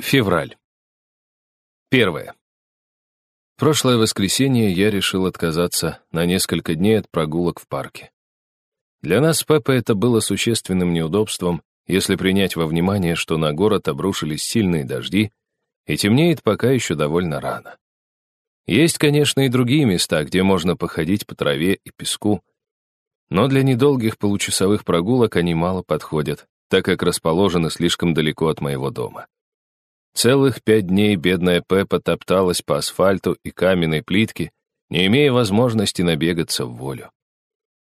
Февраль. Первое. Прошлое воскресенье я решил отказаться на несколько дней от прогулок в парке. Для нас с Пеппой это было существенным неудобством, если принять во внимание, что на город обрушились сильные дожди, и темнеет пока еще довольно рано. Есть, конечно, и другие места, где можно походить по траве и песку, но для недолгих получасовых прогулок они мало подходят, так как расположены слишком далеко от моего дома. Целых пять дней бедная Пеппа топталась по асфальту и каменной плитке, не имея возможности набегаться в волю.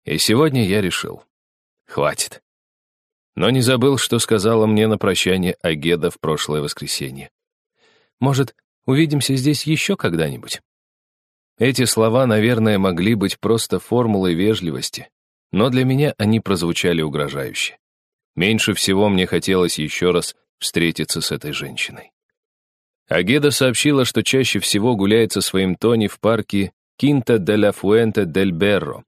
И сегодня я решил. Хватит. Но не забыл, что сказала мне на прощание Агеда в прошлое воскресенье. Может, увидимся здесь еще когда-нибудь? Эти слова, наверное, могли быть просто формулой вежливости, но для меня они прозвучали угрожающе. Меньше всего мне хотелось еще раз встретиться с этой женщиной. Агеда сообщила, что чаще всего гуляет со своим Тони в парке Кинта де ла Фуэнте дель Берро,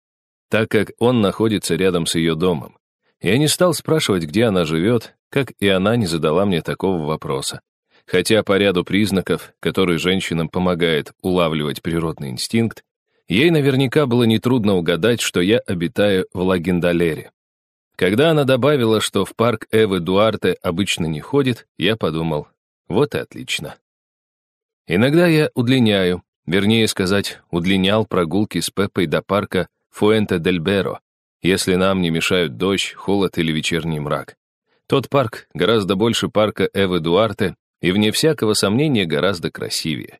так как он находится рядом с ее домом. Я не стал спрашивать, где она живет, как и она не задала мне такого вопроса. Хотя по ряду признаков, которые женщинам помогает улавливать природный инстинкт, ей наверняка было нетрудно угадать, что я обитаю в Ла-Гиндалере. Когда она добавила, что в парк Эвы Дуарте обычно не ходит, я подумал, вот и отлично. Иногда я удлиняю, вернее сказать, удлинял прогулки с Пеппой до парка Фуэнте-дель-Беро, если нам не мешают дождь, холод или вечерний мрак. Тот парк гораздо больше парка Эвы Дуарте и, вне всякого сомнения, гораздо красивее.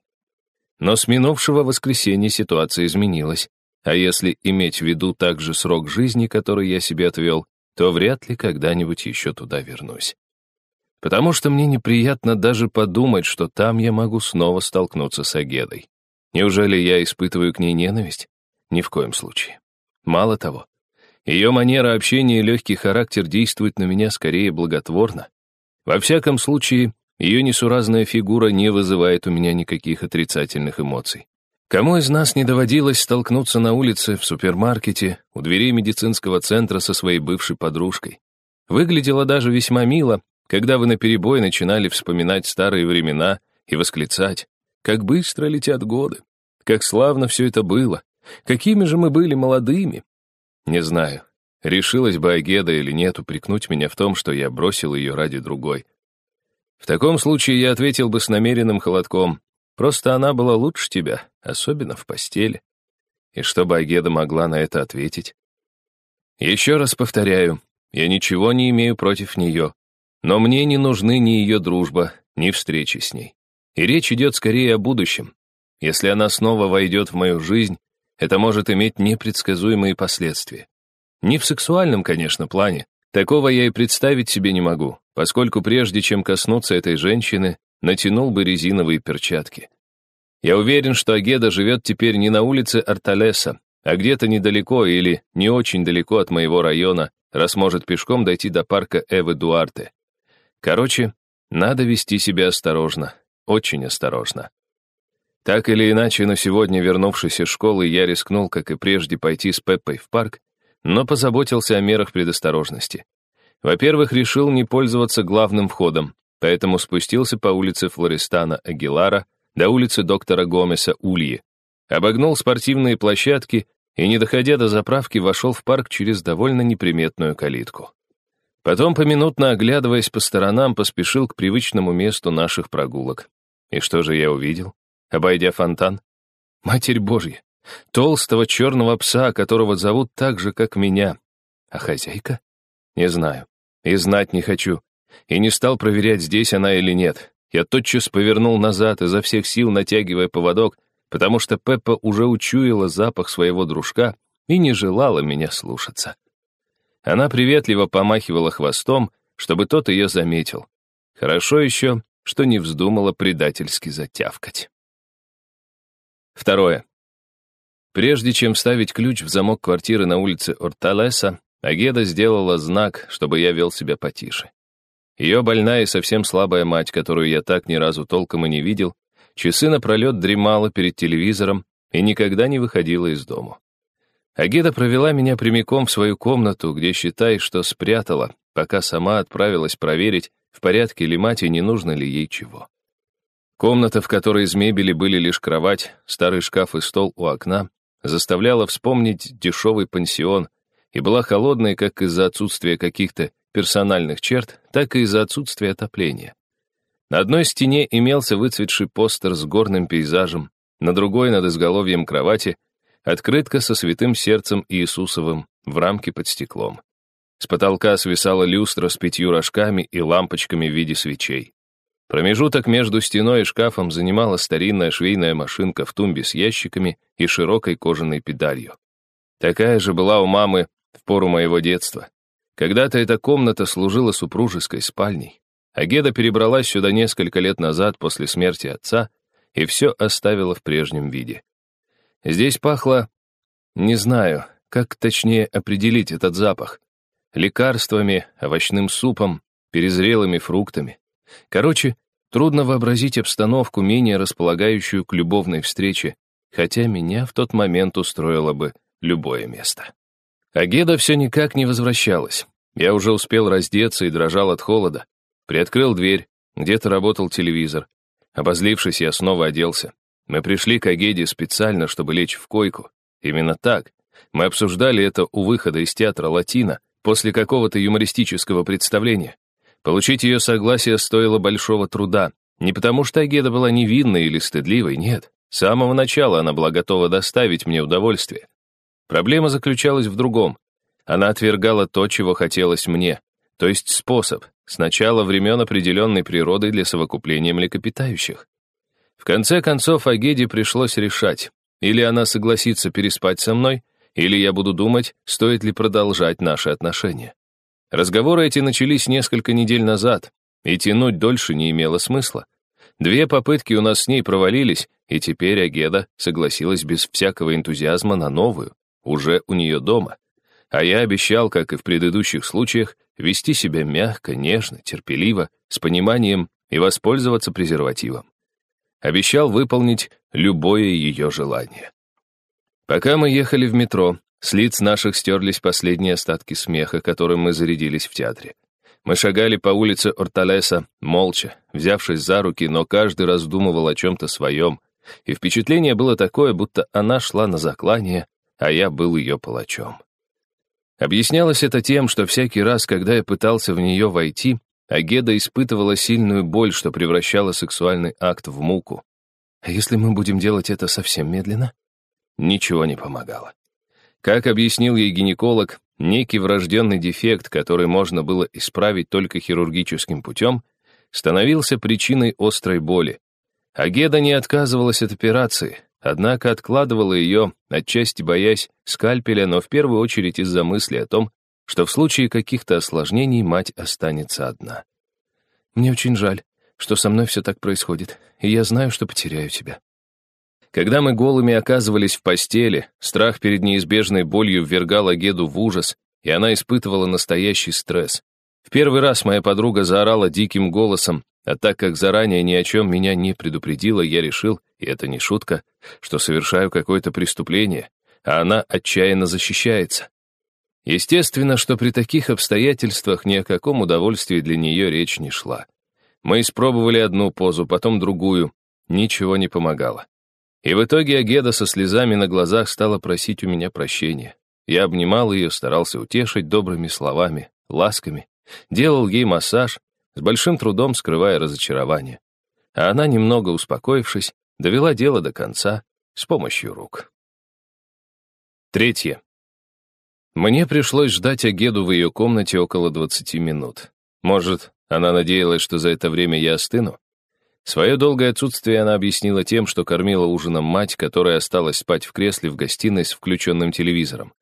Но с минувшего воскресенья ситуация изменилась, а если иметь в виду также срок жизни, который я себе отвел, то вряд ли когда-нибудь еще туда вернусь. Потому что мне неприятно даже подумать, что там я могу снова столкнуться с Агедой. Неужели я испытываю к ней ненависть? Ни в коем случае. Мало того, ее манера общения и легкий характер действуют на меня скорее благотворно. Во всяком случае, ее несуразная фигура не вызывает у меня никаких отрицательных эмоций. Кому из нас не доводилось столкнуться на улице, в супермаркете, у дверей медицинского центра со своей бывшей подружкой? Выглядело даже весьма мило, когда вы наперебой начинали вспоминать старые времена и восклицать, как быстро летят годы, как славно все это было, какими же мы были молодыми. Не знаю, решилась бы Агеда или нет упрекнуть меня в том, что я бросил ее ради другой. В таком случае я ответил бы с намеренным холодком, Просто она была лучше тебя, особенно в постели. И что бы Агеда могла на это ответить? Еще раз повторяю, я ничего не имею против нее, но мне не нужны ни ее дружба, ни встречи с ней. И речь идет скорее о будущем. Если она снова войдет в мою жизнь, это может иметь непредсказуемые последствия. Не в сексуальном, конечно, плане. Такого я и представить себе не могу, поскольку прежде чем коснуться этой женщины, натянул бы резиновые перчатки. Я уверен, что Агеда живет теперь не на улице Арталеса, а где-то недалеко или не очень далеко от моего района, раз может пешком дойти до парка Эвы Дуарте. Короче, надо вести себя осторожно, очень осторожно. Так или иначе, но сегодня, вернувшись из школы, я рискнул, как и прежде, пойти с Пеппой в парк, но позаботился о мерах предосторожности. Во-первых, решил не пользоваться главным входом, поэтому спустился по улице Флористана Агилара до улицы доктора Гомеса Ульи, обогнул спортивные площадки и, не доходя до заправки, вошел в парк через довольно неприметную калитку. Потом, поминутно оглядываясь по сторонам, поспешил к привычному месту наших прогулок. И что же я увидел, обойдя фонтан? Матерь Божья! Толстого черного пса, которого зовут так же, как меня. А хозяйка? Не знаю. И знать не хочу и не стал проверять, здесь она или нет. Я тотчас повернул назад, изо всех сил натягивая поводок, потому что Пеппа уже учуяла запах своего дружка и не желала меня слушаться. Она приветливо помахивала хвостом, чтобы тот ее заметил. Хорошо еще, что не вздумала предательски затявкать. Второе. Прежде чем вставить ключ в замок квартиры на улице Орталеса, Агеда сделала знак, чтобы я вел себя потише. Ее больная и совсем слабая мать, которую я так ни разу толком и не видел, часы напролет дремала перед телевизором и никогда не выходила из дому. Агеда провела меня прямиком в свою комнату, где, считай, что спрятала, пока сама отправилась проверить, в порядке ли мать и не нужно ли ей чего. Комната, в которой из мебели были лишь кровать, старый шкаф и стол у окна, заставляла вспомнить дешевый пансион и была холодной как из-за отсутствия каких-то персональных черт, так и из-за отсутствия отопления. На одной стене имелся выцветший постер с горным пейзажем, на другой над изголовьем кровати открытка со святым сердцем Иисусовым в рамке под стеклом. С потолка свисала люстра с пятью рожками и лампочками в виде свечей. Промежуток между стеной и шкафом занимала старинная швейная машинка в тумбе с ящиками и широкой кожаной педалью. Такая же была у мамы в пору моего детства. Когда-то эта комната служила супружеской спальней. Агеда перебралась сюда несколько лет назад после смерти отца и все оставила в прежнем виде. Здесь пахло... Не знаю, как точнее определить этот запах. Лекарствами, овощным супом, перезрелыми фруктами. Короче, трудно вообразить обстановку, менее располагающую к любовной встрече, хотя меня в тот момент устроило бы любое место. Агеда все никак не возвращалась. Я уже успел раздеться и дрожал от холода. Приоткрыл дверь, где-то работал телевизор. Обозлившись, я снова оделся. Мы пришли к Агеде специально, чтобы лечь в койку. Именно так. Мы обсуждали это у выхода из театра «Латина» после какого-то юмористического представления. Получить ее согласие стоило большого труда. Не потому что Агеда была невинной или стыдливой, нет. С самого начала она была готова доставить мне удовольствие. Проблема заключалась в другом. Она отвергала то, чего хотелось мне, то есть способ, с начала времен определенной природы для совокупления млекопитающих. В конце концов, Агеде пришлось решать, или она согласится переспать со мной, или я буду думать, стоит ли продолжать наши отношения. Разговоры эти начались несколько недель назад, и тянуть дольше не имело смысла. Две попытки у нас с ней провалились, и теперь Агеда согласилась без всякого энтузиазма на новую уже у нее дома. А я обещал, как и в предыдущих случаях, вести себя мягко, нежно, терпеливо, с пониманием и воспользоваться презервативом. Обещал выполнить любое ее желание. Пока мы ехали в метро, с лиц наших стерлись последние остатки смеха, которым мы зарядились в театре. Мы шагали по улице Орталеса, молча, взявшись за руки, но каждый раздумывал о чем-то своем, и впечатление было такое, будто она шла на заклание, а я был ее палачом. Объяснялось это тем, что всякий раз, когда я пытался в нее войти, Агеда испытывала сильную боль, что превращала сексуальный акт в муку. А если мы будем делать это совсем медленно? Ничего не помогало. Как объяснил ей гинеколог, некий врожденный дефект, который можно было исправить только хирургическим путем, становился причиной острой боли. Агеда не отказывалась от операции, Однако откладывала ее, отчасти боясь скальпеля, но в первую очередь из-за мысли о том, что в случае каких-то осложнений мать останется одна. «Мне очень жаль, что со мной все так происходит, и я знаю, что потеряю тебя». Когда мы голыми оказывались в постели, страх перед неизбежной болью ввергал Агеду в ужас, и она испытывала настоящий стресс. В первый раз моя подруга заорала диким голосом, а так как заранее ни о чем меня не предупредила, я решил, и это не шутка, что совершаю какое-то преступление, а она отчаянно защищается. Естественно, что при таких обстоятельствах ни о каком удовольствии для нее речь не шла. Мы испробовали одну позу, потом другую. Ничего не помогало. И в итоге Агеда со слезами на глазах стала просить у меня прощения. Я обнимал ее, старался утешить добрыми словами, ласками, делал ей массаж, с большим трудом скрывая разочарование. А она, немного успокоившись, довела дело до конца с помощью рук. Третье. Мне пришлось ждать Агеду в ее комнате около 20 минут. Может, она надеялась, что за это время я остыну? Свое долгое отсутствие она объяснила тем, что кормила ужином мать, которая осталась спать в кресле в гостиной с включенным телевизором.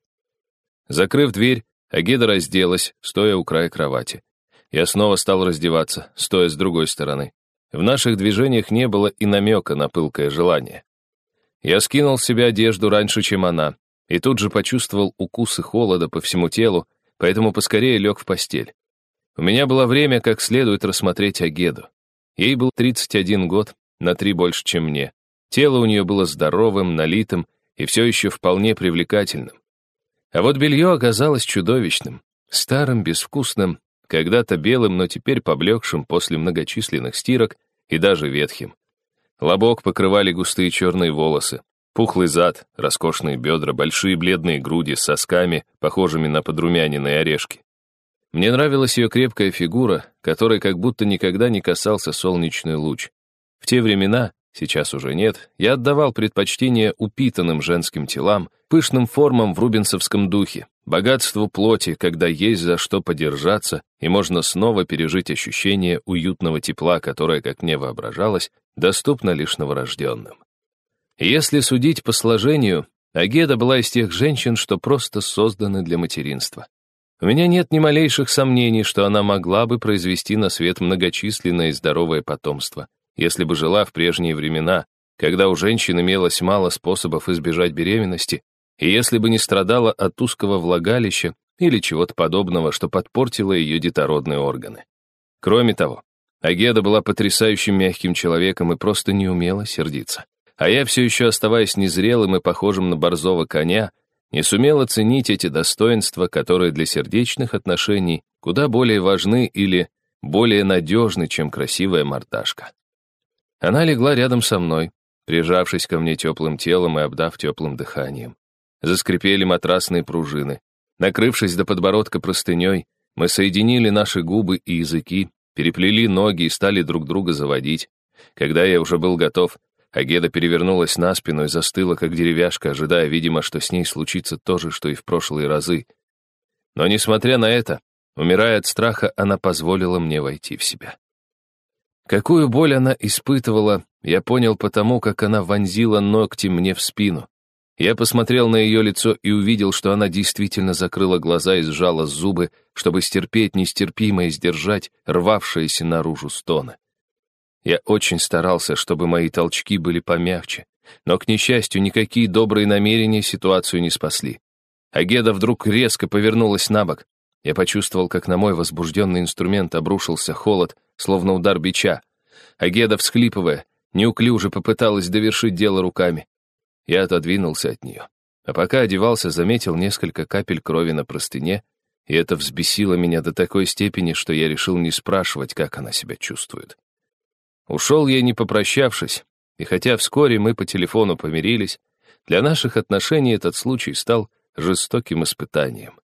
Закрыв дверь, Агеда разделась, стоя у края кровати. Я снова стал раздеваться, стоя с другой стороны. В наших движениях не было и намека на пылкое желание. Я скинул с себя одежду раньше, чем она, и тут же почувствовал укусы холода по всему телу, поэтому поскорее лег в постель. У меня было время как следует рассмотреть Агеду. Ей был 31 год, на три больше, чем мне. Тело у нее было здоровым, налитым и все еще вполне привлекательным. А вот белье оказалось чудовищным, старым, безвкусным, когда-то белым, но теперь поблекшим после многочисленных стирок и даже ветхим. Лобок покрывали густые черные волосы, пухлый зад, роскошные бедра, большие бледные груди с сосками, похожими на подрумяненные орешки. Мне нравилась ее крепкая фигура, которой как будто никогда не касался солнечный луч. В те времена, сейчас уже нет, я отдавал предпочтение упитанным женским телам, пышным формам в рубинсовском духе, богатству плоти, когда есть за что подержаться, и можно снова пережить ощущение уютного тепла, которое, как мне воображалось, доступно лишь новорожденным. Если судить по сложению, Агеда была из тех женщин, что просто созданы для материнства. У меня нет ни малейших сомнений, что она могла бы произвести на свет многочисленное и здоровое потомство, если бы жила в прежние времена, когда у женщин имелось мало способов избежать беременности, и если бы не страдала от узкого влагалища или чего-то подобного, что подпортило ее детородные органы. Кроме того, Агеда была потрясающим мягким человеком и просто не умела сердиться. А я все еще, оставаясь незрелым и похожим на борзого коня, не сумел оценить эти достоинства, которые для сердечных отношений куда более важны или более надежны, чем красивая мордашка. Она легла рядом со мной, прижавшись ко мне теплым телом и обдав теплым дыханием. Заскрипели матрасные пружины. Накрывшись до подбородка простыней, мы соединили наши губы и языки, переплели ноги и стали друг друга заводить. Когда я уже был готов, Агеда перевернулась на спину и застыла, как деревяшка, ожидая, видимо, что с ней случится то же, что и в прошлые разы. Но, несмотря на это, умирая от страха, она позволила мне войти в себя. Какую боль она испытывала, я понял потому, как она вонзила ногти мне в спину. Я посмотрел на ее лицо и увидел, что она действительно закрыла глаза и сжала зубы, чтобы стерпеть нестерпимое и сдержать рвавшиеся наружу стоны. Я очень старался, чтобы мои толчки были помягче, но, к несчастью, никакие добрые намерения ситуацию не спасли. Агеда вдруг резко повернулась на бок. Я почувствовал, как на мой возбужденный инструмент обрушился холод, словно удар бича. Агеда, всхлипывая, неуклюже попыталась довершить дело руками. Я отодвинулся от нее. А пока одевался, заметил несколько капель крови на простыне, и это взбесило меня до такой степени, что я решил не спрашивать, как она себя чувствует. Ушел я не попрощавшись, и хотя вскоре мы по телефону помирились, для наших отношений этот случай стал жестоким испытанием.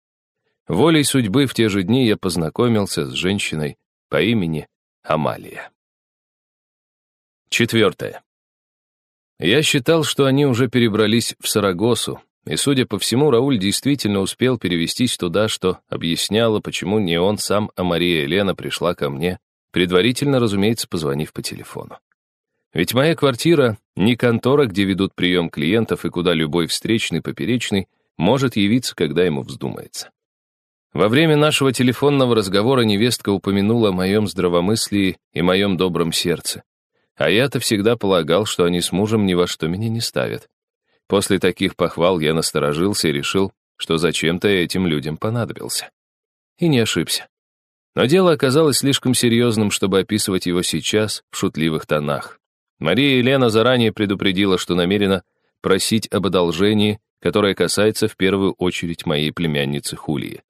Волей судьбы в те же дни я познакомился с женщиной по имени Амалия. Четвертое. Я считал, что они уже перебрались в Сарагосу, и, судя по всему, Рауль действительно успел перевестись туда, что объясняло, почему не он сам, а Мария Елена пришла ко мне предварительно, разумеется, позвонив по телефону. Ведь моя квартира — не контора, где ведут прием клиентов и куда любой встречный поперечный может явиться, когда ему вздумается. Во время нашего телефонного разговора невестка упомянула о моем здравомыслии и моем добром сердце. А я-то всегда полагал, что они с мужем ни во что меня не ставят. После таких похвал я насторожился и решил, что зачем-то этим людям понадобился. И не ошибся. Но дело оказалось слишком серьезным, чтобы описывать его сейчас в шутливых тонах. Мария Елена заранее предупредила, что намерена просить об одолжении, которое касается в первую очередь моей племянницы Хулии.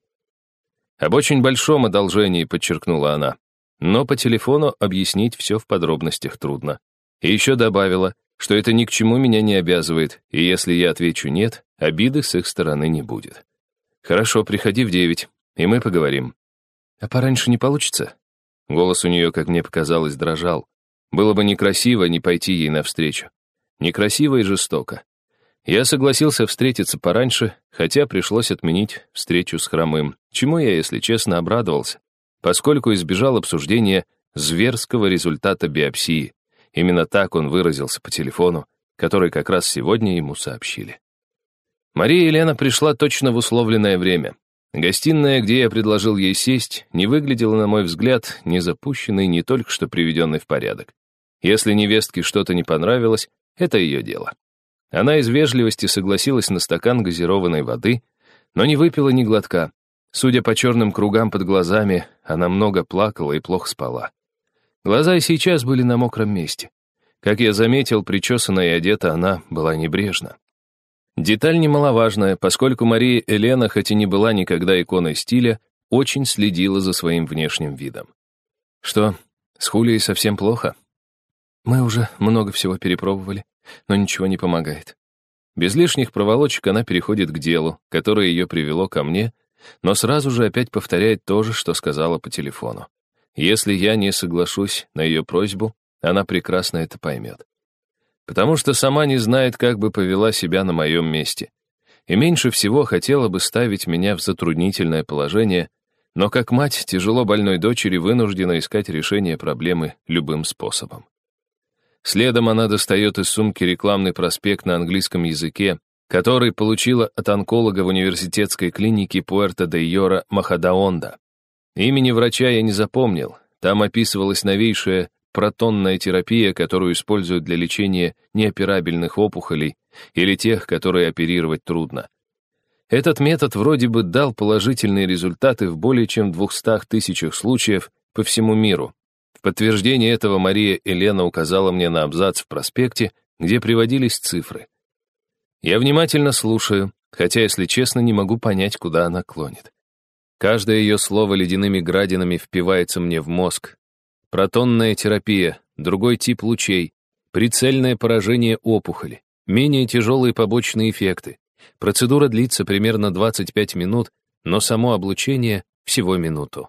Об очень большом одолжении, подчеркнула она, но по телефону объяснить все в подробностях трудно. И еще добавила, что это ни к чему меня не обязывает, и если я отвечу «нет», обиды с их стороны не будет. «Хорошо, приходи в девять, и мы поговорим». «А пораньше не получится?» Голос у нее, как мне показалось, дрожал. Было бы некрасиво не пойти ей навстречу. Некрасиво и жестоко. Я согласился встретиться пораньше, хотя пришлось отменить встречу с Хромым, чему я, если честно, обрадовался, поскольку избежал обсуждения зверского результата биопсии. Именно так он выразился по телефону, который как раз сегодня ему сообщили. Мария Елена пришла точно в условленное время. Гостиная, где я предложил ей сесть, не выглядела, на мой взгляд, не запущенной, не только что приведенной в порядок. Если невестке что-то не понравилось, это ее дело. Она из вежливости согласилась на стакан газированной воды, но не выпила ни глотка. Судя по черным кругам под глазами, она много плакала и плохо спала. Глаза и сейчас были на мокром месте. Как я заметил, причесана и одета она была небрежна. Деталь немаловажная, поскольку Мария Елена, хоть и не была никогда иконой стиля, очень следила за своим внешним видом. Что, с Хулией совсем плохо? Мы уже много всего перепробовали, но ничего не помогает. Без лишних проволочек она переходит к делу, которое ее привело ко мне, но сразу же опять повторяет то же, что сказала по телефону. Если я не соглашусь на ее просьбу, она прекрасно это поймет. Потому что сама не знает, как бы повела себя на моем месте. И меньше всего хотела бы ставить меня в затруднительное положение, но как мать тяжело больной дочери вынуждена искать решение проблемы любым способом. Следом она достает из сумки рекламный проспект на английском языке, который получила от онколога в университетской клинике Пуэрто-де-Йора Махадаонда. Имени врача я не запомнил. Там описывалась новейшая протонная терапия, которую используют для лечения неоперабельных опухолей или тех, которые оперировать трудно. Этот метод вроде бы дал положительные результаты в более чем 200 тысячах случаев по всему миру, подтверждение этого Мария Елена указала мне на абзац в проспекте, где приводились цифры. Я внимательно слушаю, хотя, если честно, не могу понять, куда она клонит. Каждое ее слово ледяными градинами впивается мне в мозг. Протонная терапия, другой тип лучей, прицельное поражение опухоли, менее тяжелые побочные эффекты. Процедура длится примерно 25 минут, но само облучение — всего минуту.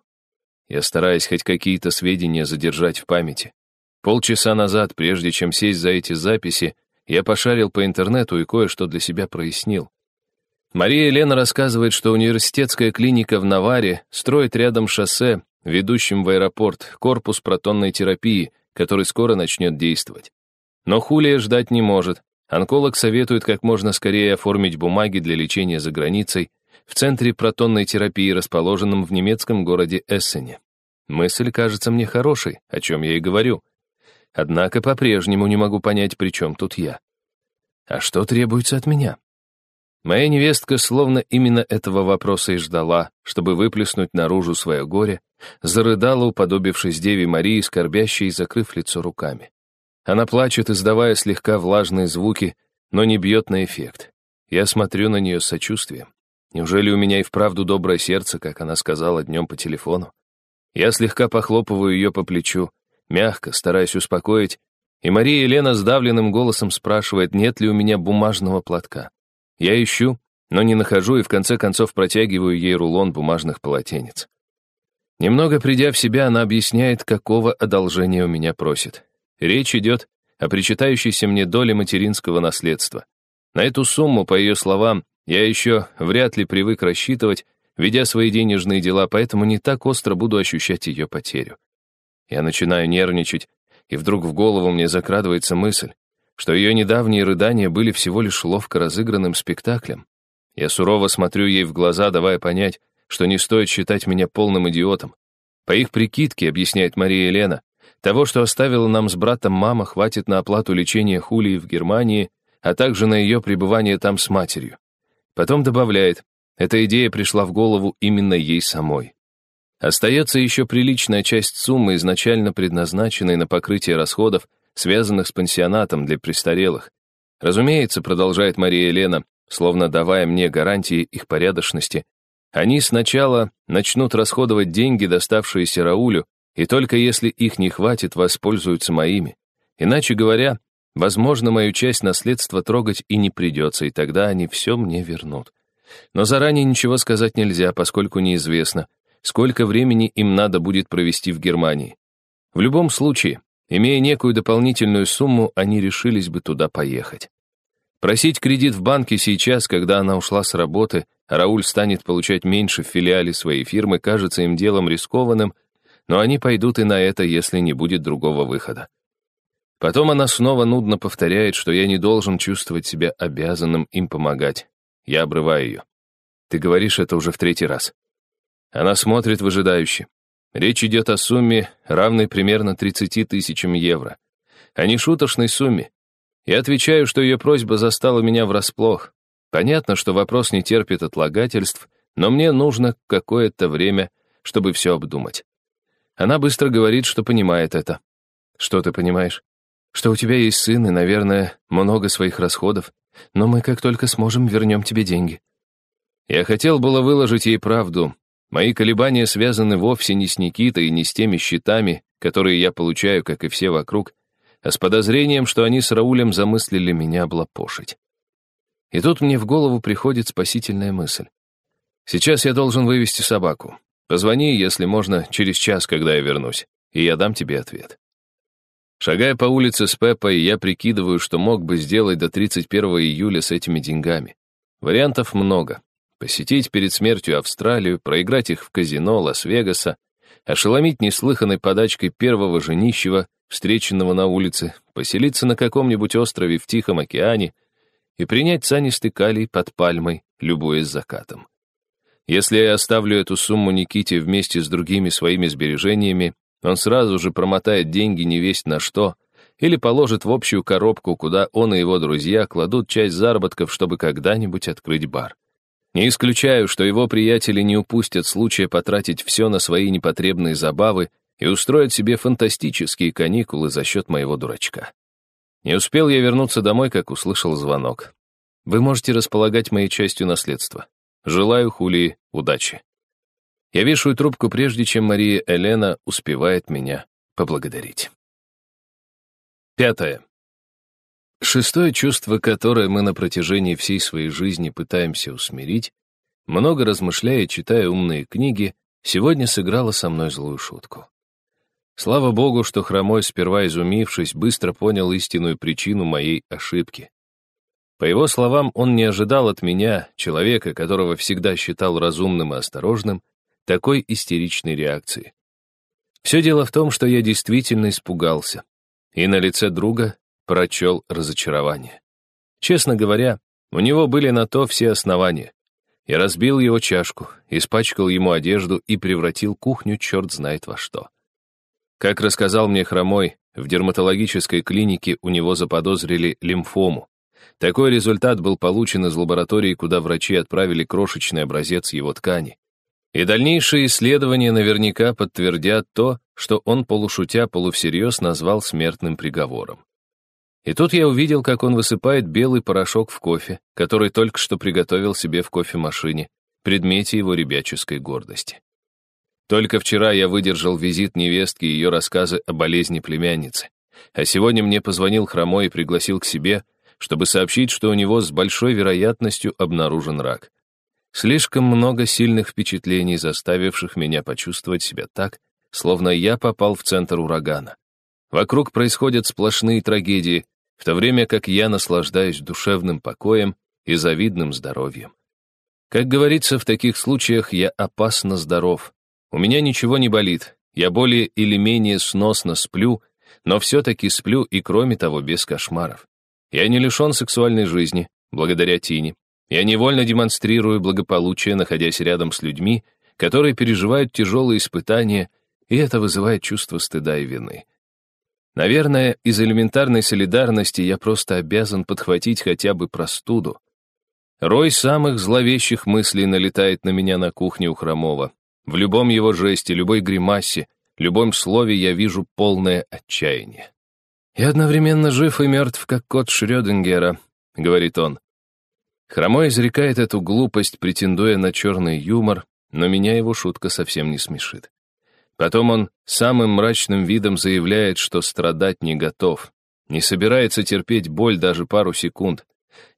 Я стараюсь хоть какие-то сведения задержать в памяти. Полчаса назад, прежде чем сесть за эти записи, я пошарил по интернету и кое-что для себя прояснил. Мария Елена рассказывает, что университетская клиника в Наваре строит рядом шоссе, ведущим в аэропорт, корпус протонной терапии, который скоро начнет действовать. Но Хулия ждать не может. Онколог советует как можно скорее оформить бумаги для лечения за границей, в центре протонной терапии, расположенном в немецком городе Эссене. Мысль кажется мне хорошей, о чем я и говорю. Однако по-прежнему не могу понять, при чем тут я. А что требуется от меня? Моя невестка словно именно этого вопроса и ждала, чтобы выплеснуть наружу свое горе, зарыдала, уподобившись Деве Марии, скорбящей и закрыв лицо руками. Она плачет, издавая слегка влажные звуки, но не бьет на эффект. Я смотрю на нее с сочувствием. Неужели у меня и вправду доброе сердце, как она сказала днем по телефону? Я слегка похлопываю ее по плечу, мягко, стараясь успокоить, и Мария Елена сдавленным голосом спрашивает, нет ли у меня бумажного платка. Я ищу, но не нахожу и в конце концов протягиваю ей рулон бумажных полотенец. Немного придя в себя, она объясняет, какого одолжения у меня просит. Речь идет о причитающейся мне доле материнского наследства. На эту сумму, по ее словам, я еще вряд ли привык рассчитывать, ведя свои денежные дела, поэтому не так остро буду ощущать ее потерю. Я начинаю нервничать, и вдруг в голову мне закрадывается мысль, что ее недавние рыдания были всего лишь ловко разыгранным спектаклем. Я сурово смотрю ей в глаза, давая понять, что не стоит считать меня полным идиотом. По их прикидке, объясняет Мария Елена, того, что оставила нам с братом мама, хватит на оплату лечения Хулии в Германии, а также на ее пребывание там с матерью. Потом добавляет, эта идея пришла в голову именно ей самой. Остается еще приличная часть суммы, изначально предназначенной на покрытие расходов, связанных с пансионатом для престарелых. Разумеется, продолжает Мария Елена, словно давая мне гарантии их порядочности, они сначала начнут расходовать деньги, доставшиеся Раулю, и только если их не хватит, воспользуются моими. Иначе говоря, Возможно, мою часть наследства трогать и не придется, и тогда они все мне вернут. Но заранее ничего сказать нельзя, поскольку неизвестно, сколько времени им надо будет провести в Германии. В любом случае, имея некую дополнительную сумму, они решились бы туда поехать. Просить кредит в банке сейчас, когда она ушла с работы, а Рауль станет получать меньше в филиале своей фирмы, кажется им делом рискованным, но они пойдут и на это, если не будет другого выхода. Потом она снова нудно повторяет, что я не должен чувствовать себя обязанным им помогать. Я обрываю ее. Ты говоришь это уже в третий раз. Она смотрит выжидающе. Речь идет о сумме, равной примерно 30 тысячам евро. О нешуточной сумме. Я отвечаю, что ее просьба застала меня врасплох. Понятно, что вопрос не терпит отлагательств, но мне нужно какое-то время, чтобы все обдумать. Она быстро говорит, что понимает это. Что ты понимаешь? что у тебя есть сын и, наверное, много своих расходов, но мы как только сможем, вернем тебе деньги». Я хотел было выложить ей правду, Мои колебания связаны вовсе не с Никитой и не с теми счетами, которые я получаю, как и все вокруг, а с подозрением, что они с Раулем замыслили меня облапошить. И тут мне в голову приходит спасительная мысль. Сейчас я должен вывести собаку. Позвони, если можно, через час, когда я вернусь, и я дам тебе ответ. Шагая по улице с Пеппой, я прикидываю, что мог бы сделать до 31 июля с этими деньгами. Вариантов много. Посетить перед смертью Австралию, проиграть их в казино Лас-Вегаса, ошеломить неслыханной подачкой первого женищего, встреченного на улице, поселиться на каком-нибудь острове в Тихом океане и принять санистый калий под пальмой, любуясь закатом. Если я оставлю эту сумму Никите вместе с другими своими сбережениями, он сразу же промотает деньги невесть на что или положит в общую коробку, куда он и его друзья кладут часть заработков, чтобы когда-нибудь открыть бар. Не исключаю, что его приятели не упустят случая потратить все на свои непотребные забавы и устроят себе фантастические каникулы за счет моего дурачка. Не успел я вернуться домой, как услышал звонок. Вы можете располагать моей частью наследства. Желаю Хулии удачи. Я вешаю трубку, прежде чем Мария Элена успевает меня поблагодарить. Пятое. Шестое чувство, которое мы на протяжении всей своей жизни пытаемся усмирить, много размышляя и читая умные книги, сегодня сыграло со мной злую шутку. Слава богу, что хромой, сперва изумившись, быстро понял истинную причину моей ошибки. По его словам, он не ожидал от меня, человека, которого всегда считал разумным и осторожным, такой истеричной реакции. Все дело в том, что я действительно испугался, и на лице друга прочел разочарование. Честно говоря, у него были на то все основания. Я разбил его чашку, испачкал ему одежду и превратил кухню черт знает во что. Как рассказал мне Хромой, в дерматологической клинике у него заподозрили лимфому. Такой результат был получен из лаборатории, куда врачи отправили крошечный образец его ткани. И дальнейшие исследования наверняка подтвердят то, что он полушутя полувсерьез назвал смертным приговором. И тут я увидел, как он высыпает белый порошок в кофе, который только что приготовил себе в кофемашине, предмете его ребяческой гордости. Только вчера я выдержал визит невестки и ее рассказы о болезни племянницы. А сегодня мне позвонил Хромой и пригласил к себе, чтобы сообщить, что у него с большой вероятностью обнаружен рак. Слишком много сильных впечатлений, заставивших меня почувствовать себя так, словно я попал в центр урагана. Вокруг происходят сплошные трагедии, в то время как я наслаждаюсь душевным покоем и завидным здоровьем. Как говорится, в таких случаях я опасно здоров. У меня ничего не болит, я более или менее сносно сплю, но все-таки сплю и, кроме того, без кошмаров. Я не лишен сексуальной жизни, благодаря Тине. Я невольно демонстрирую благополучие, находясь рядом с людьми, которые переживают тяжелые испытания, и это вызывает чувство стыда и вины. Наверное, из элементарной солидарности я просто обязан подхватить хотя бы простуду. Рой самых зловещих мыслей налетает на меня на кухне у Хромова. В любом его жесте, любой гримасе, любом слове я вижу полное отчаяние. «Я одновременно жив и мертв, как кот Шрёдингера», — говорит он. Хромой изрекает эту глупость, претендуя на черный юмор, но меня его шутка совсем не смешит. Потом он самым мрачным видом заявляет, что страдать не готов, не собирается терпеть боль даже пару секунд.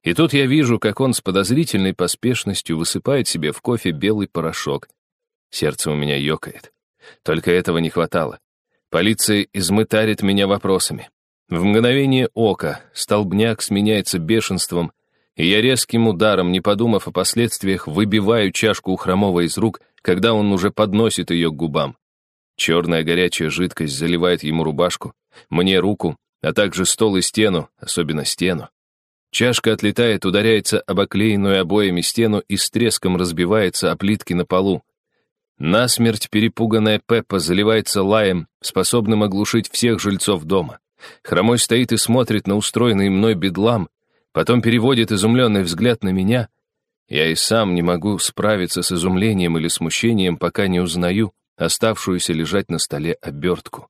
И тут я вижу, как он с подозрительной поспешностью высыпает себе в кофе белый порошок. Сердце у меня ёкает. Только этого не хватало. Полиция измытарит меня вопросами. В мгновение ока столбняк сменяется бешенством, и я резким ударом, не подумав о последствиях, выбиваю чашку у Хромова из рук, когда он уже подносит ее к губам. Черная горячая жидкость заливает ему рубашку, мне руку, а также стол и стену, особенно стену. Чашка отлетает, ударяется об оклеенную обоями стену и с треском разбивается о плитки на полу. Насмерть перепуганная Пеппа заливается лаем, способным оглушить всех жильцов дома. Хромой стоит и смотрит на устроенный мной бедлам, потом переводит изумленный взгляд на меня. Я и сам не могу справиться с изумлением или смущением, пока не узнаю оставшуюся лежать на столе обертку.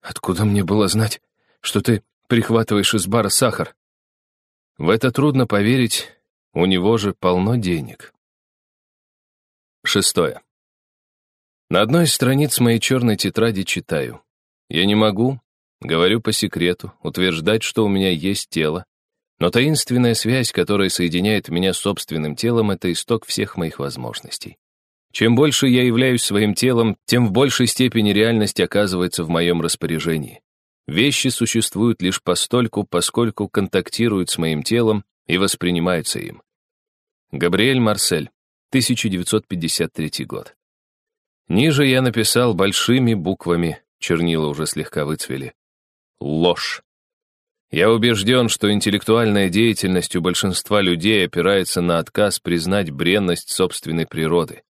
«Откуда мне было знать, что ты прихватываешь из бара сахар?» В это трудно поверить, у него же полно денег. Шестое. На одной из страниц моей черной тетради читаю. Я не могу, говорю по секрету, утверждать, что у меня есть тело, но таинственная связь, которая соединяет меня с собственным телом, это исток всех моих возможностей. Чем больше я являюсь своим телом, тем в большей степени реальность оказывается в моем распоряжении. Вещи существуют лишь постольку, поскольку контактируют с моим телом и воспринимаются им. Габриэль Марсель, 1953 год. Ниже я написал большими буквами, чернила уже слегка выцвели. Ложь. Я убежден, что интеллектуальная деятельность у большинства людей опирается на отказ признать бренность собственной природы.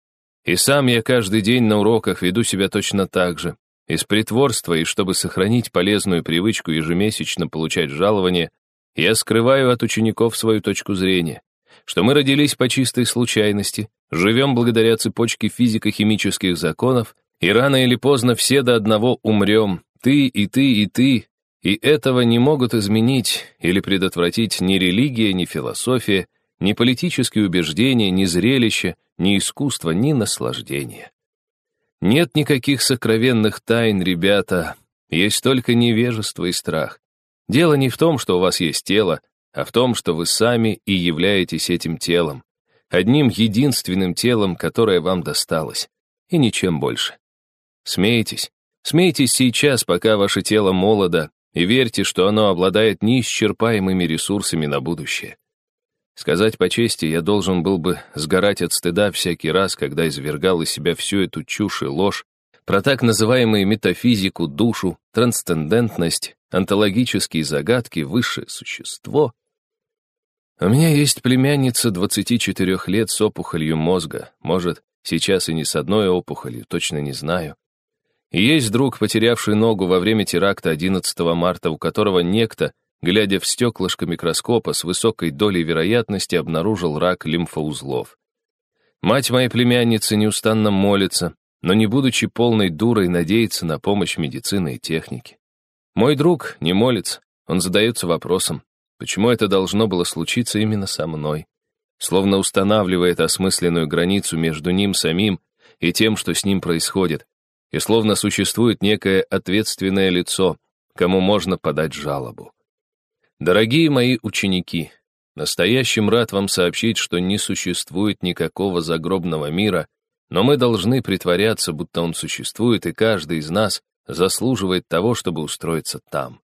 И сам я каждый день на уроках веду себя точно так же. Из притворства и чтобы сохранить полезную привычку ежемесячно получать жалование, я скрываю от учеников свою точку зрения, что мы родились по чистой случайности, живем благодаря цепочке физико-химических законов, и рано или поздно все до одного умрем, ты и ты и ты, и этого не могут изменить или предотвратить ни религия, ни философия, ни политические убеждения, ни зрелище, ни искусство, ни наслаждение. Нет никаких сокровенных тайн, ребята, есть только невежество и страх. Дело не в том, что у вас есть тело, а в том, что вы сами и являетесь этим телом, одним единственным телом, которое вам досталось, и ничем больше. Смейтесь, смейтесь сейчас, пока ваше тело молодо, и верьте, что оно обладает неисчерпаемыми ресурсами на будущее. Сказать по чести, я должен был бы сгорать от стыда всякий раз, когда извергал из себя всю эту чушь и ложь про так называемые метафизику, душу, трансцендентность, онтологические загадки, высшее существо. У меня есть племянница 24 лет с опухолью мозга, может, сейчас и не с одной опухолью, точно не знаю. И есть друг, потерявший ногу во время теракта 11 марта, у которого некто, глядя в стеклышко микроскопа, с высокой долей вероятности обнаружил рак лимфоузлов. Мать моей племянницы неустанно молится, но не будучи полной дурой, надеется на помощь медицины и техники. Мой друг не молится, он задается вопросом, почему это должно было случиться именно со мной, словно устанавливает осмысленную границу между ним самим и тем, что с ним происходит, и словно существует некое ответственное лицо, кому можно подать жалобу. Дорогие мои ученики, настоящим рад вам сообщить, что не существует никакого загробного мира, но мы должны притворяться, будто он существует, и каждый из нас заслуживает того, чтобы устроиться там.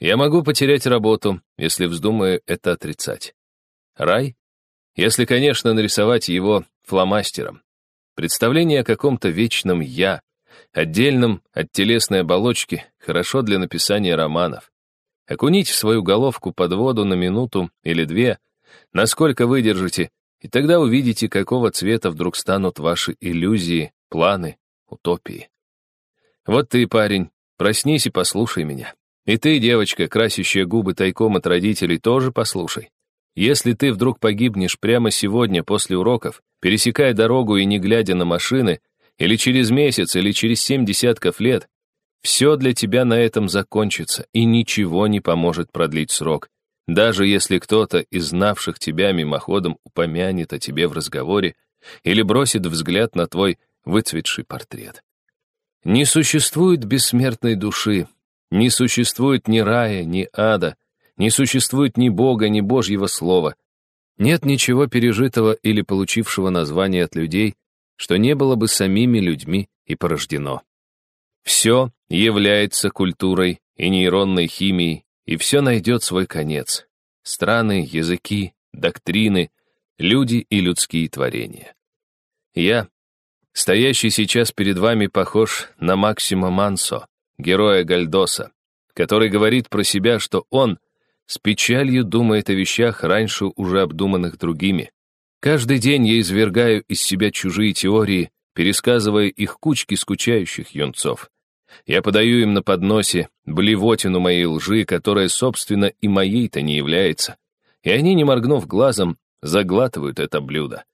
Я могу потерять работу, если вздумаю это отрицать. Рай? Если, конечно, нарисовать его фломастером. Представление о каком-то вечном «я», отдельном от телесной оболочки, хорошо для написания романов. Окунить в свою головку под воду на минуту или две, насколько выдержите, и тогда увидите, какого цвета вдруг станут ваши иллюзии, планы, утопии. Вот ты, парень, проснись и послушай меня. И ты, девочка, красящая губы тайком от родителей, тоже послушай. Если ты вдруг погибнешь прямо сегодня после уроков, пересекая дорогу и не глядя на машины, или через месяц, или через семь десятков лет, все для тебя на этом закончится, и ничего не поможет продлить срок, даже если кто-то из знавших тебя мимоходом упомянет о тебе в разговоре или бросит взгляд на твой выцветший портрет. Не существует бессмертной души, не существует ни рая, ни ада, не существует ни Бога, ни Божьего Слова. Нет ничего пережитого или получившего название от людей, что не было бы самими людьми и порождено. Все является культурой и нейронной химией, и все найдет свой конец. Страны, языки, доктрины, люди и людские творения. Я, стоящий сейчас перед вами, похож на Максима Мансо, героя Гальдоса, который говорит про себя, что он с печалью думает о вещах, раньше уже обдуманных другими. Каждый день я извергаю из себя чужие теории, пересказывая их кучки скучающих юнцов. Я подаю им на подносе блевотину моей лжи, которая, собственно, и моей-то не является. И они, не моргнув глазом, заглатывают это блюдо.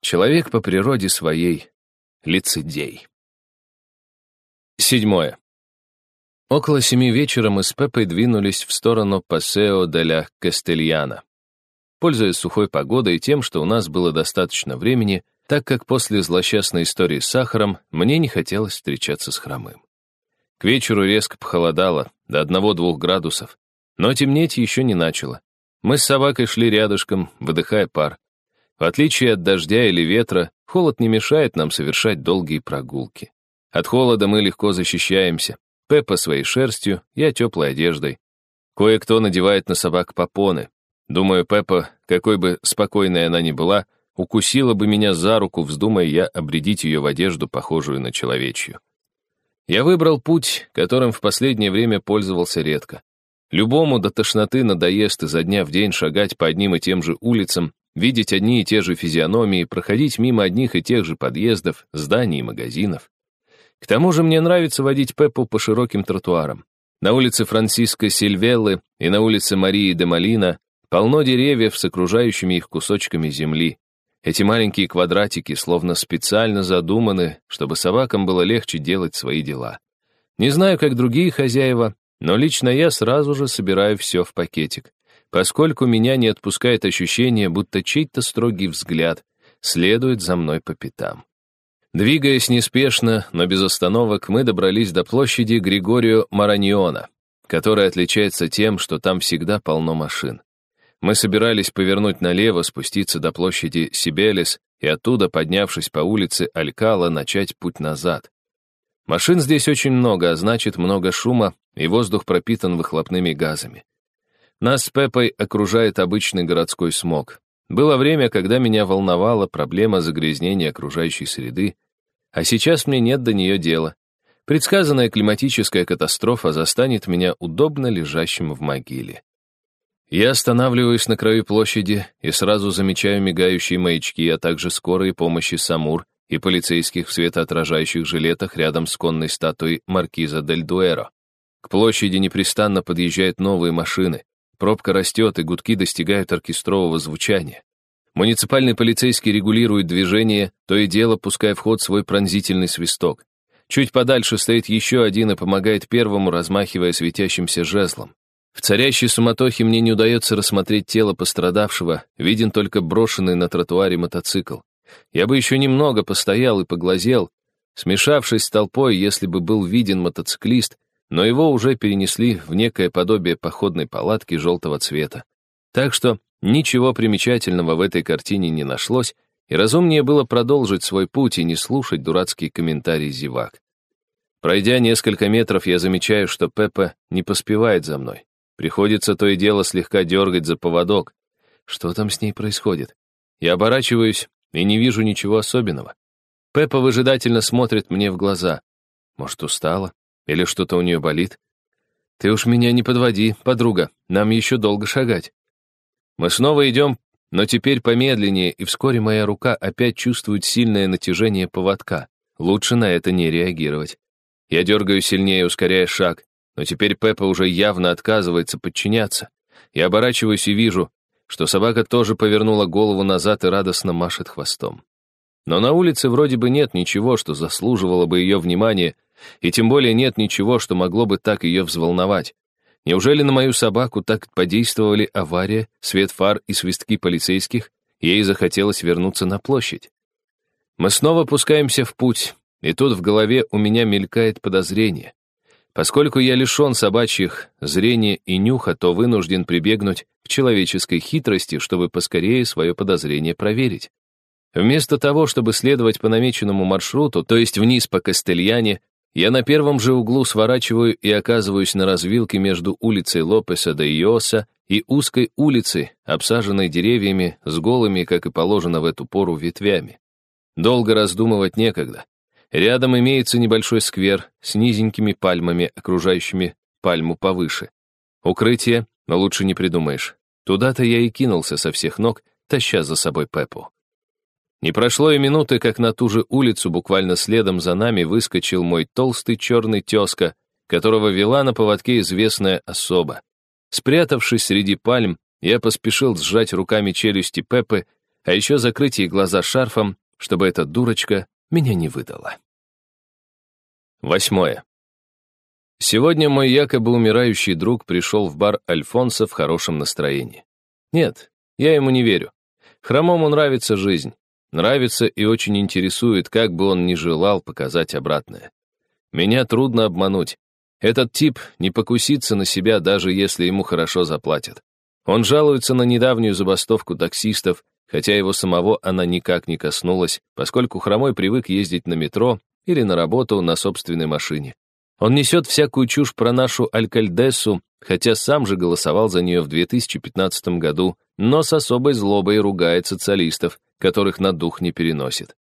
Человек по природе своей — лицедей. Седьмое. Около семи вечера мы с Пеппой двинулись в сторону Пасео де ля Кастельяна. Пользуясь сухой погодой и тем, что у нас было достаточно времени, так как после злосчастной истории с сахаром мне не хотелось встречаться с хромым. К вечеру резко похолодало, до одного-двух градусов, но темнеть еще не начало. Мы с собакой шли рядышком, выдыхая пар. В отличие от дождя или ветра, холод не мешает нам совершать долгие прогулки. От холода мы легко защищаемся. Пеппа своей шерстью, я теплой одеждой. Кое-кто надевает на собак попоны. Думаю, Пеппа, какой бы спокойной она ни была, укусила бы меня за руку, вздумая я обредить ее в одежду, похожую на человечью. Я выбрал путь, которым в последнее время пользовался редко. Любому до тошноты надоест изо дня в день шагать по одним и тем же улицам, видеть одни и те же физиономии, проходить мимо одних и тех же подъездов, зданий и магазинов. К тому же мне нравится водить Пеппу по широким тротуарам. На улице Франциско Сильвеллы и на улице Марии де Малина полно деревьев с окружающими их кусочками земли. Эти маленькие квадратики словно специально задуманы, чтобы собакам было легче делать свои дела. Не знаю, как другие хозяева, но лично я сразу же собираю все в пакетик, поскольку меня не отпускает ощущение, будто чей-то строгий взгляд следует за мной по пятам. Двигаясь неспешно, но без остановок, мы добрались до площади Григорио Мараньона, которая отличается тем, что там всегда полно машин. Мы собирались повернуть налево, спуститься до площади Сибелис и оттуда, поднявшись по улице Алькала, начать путь назад. Машин здесь очень много, а значит, много шума, и воздух пропитан выхлопными газами. Нас с Пеппой окружает обычный городской смог. Было время, когда меня волновала проблема загрязнения окружающей среды, а сейчас мне нет до нее дела. Предсказанная климатическая катастрофа застанет меня удобно лежащим в могиле. Я останавливаюсь на краю площади и сразу замечаю мигающие маячки, а также скорые помощи Самур и полицейских в светоотражающих жилетах рядом с конной статуей маркиза Дель Дуэро. К площади непрестанно подъезжают новые машины. Пробка растет, и гудки достигают оркестрового звучания. Муниципальный полицейский регулирует движение, то и дело пуская в ход свой пронзительный свисток. Чуть подальше стоит еще один и помогает первому, размахивая светящимся жезлом. В царящей суматохе мне не удается рассмотреть тело пострадавшего, виден только брошенный на тротуаре мотоцикл. Я бы еще немного постоял и поглазел, смешавшись с толпой, если бы был виден мотоциклист, но его уже перенесли в некое подобие походной палатки желтого цвета. Так что ничего примечательного в этой картине не нашлось, и разумнее было продолжить свой путь и не слушать дурацкие комментарии зевак. Пройдя несколько метров, я замечаю, что Пеппа не поспевает за мной. Приходится то и дело слегка дергать за поводок. Что там с ней происходит? Я оборачиваюсь и не вижу ничего особенного. Пеппа выжидательно смотрит мне в глаза. Может, устала? Или что-то у нее болит? Ты уж меня не подводи, подруга, нам еще долго шагать. Мы снова идем, но теперь помедленнее, и вскоре моя рука опять чувствует сильное натяжение поводка. Лучше на это не реагировать. Я дергаю сильнее, ускоряя шаг. Но теперь Пеппа уже явно отказывается подчиняться. Я оборачиваюсь и вижу, что собака тоже повернула голову назад и радостно машет хвостом. Но на улице вроде бы нет ничего, что заслуживало бы ее внимания, и тем более нет ничего, что могло бы так ее взволновать. Неужели на мою собаку так подействовали авария, свет фар и свистки полицейских, ей захотелось вернуться на площадь? Мы снова пускаемся в путь, и тут в голове у меня мелькает подозрение. Поскольку я лишен собачьих зрения и нюха, то вынужден прибегнуть к человеческой хитрости, чтобы поскорее свое подозрение проверить. Вместо того, чтобы следовать по намеченному маршруту, то есть вниз по Кастельяне, я на первом же углу сворачиваю и оказываюсь на развилке между улицей Лопеса де Иоса и узкой улицей, обсаженной деревьями, с голыми, как и положено в эту пору, ветвями. Долго раздумывать некогда. Рядом имеется небольшой сквер с низенькими пальмами, окружающими пальму повыше. Укрытие, но лучше не придумаешь. Туда-то я и кинулся со всех ног, таща за собой Пеппу. Не прошло и минуты, как на ту же улицу буквально следом за нами выскочил мой толстый черный тезка, которого вела на поводке известная особа. Спрятавшись среди пальм, я поспешил сжать руками челюсти Пеппы, а еще закрыть ей глаза шарфом, чтобы эта дурочка меня не выдала. Восьмое. Сегодня мой якобы умирающий друг пришел в бар Альфонса в хорошем настроении. Нет, я ему не верю. Хромому нравится жизнь. нравится и очень интересует, как бы он ни желал показать обратное. Меня трудно обмануть. Этот тип не покусится на себя, даже если ему хорошо заплатят. Он жалуется на недавнюю забастовку таксистов, хотя его самого она никак не коснулась, поскольку хромой привык ездить на метро или на работу на собственной машине. Он несет всякую чушь про нашу Алькальдессу, хотя сам же голосовал за нее в 2015 году, но с особой злобой ругает социалистов, которых на дух не переносит.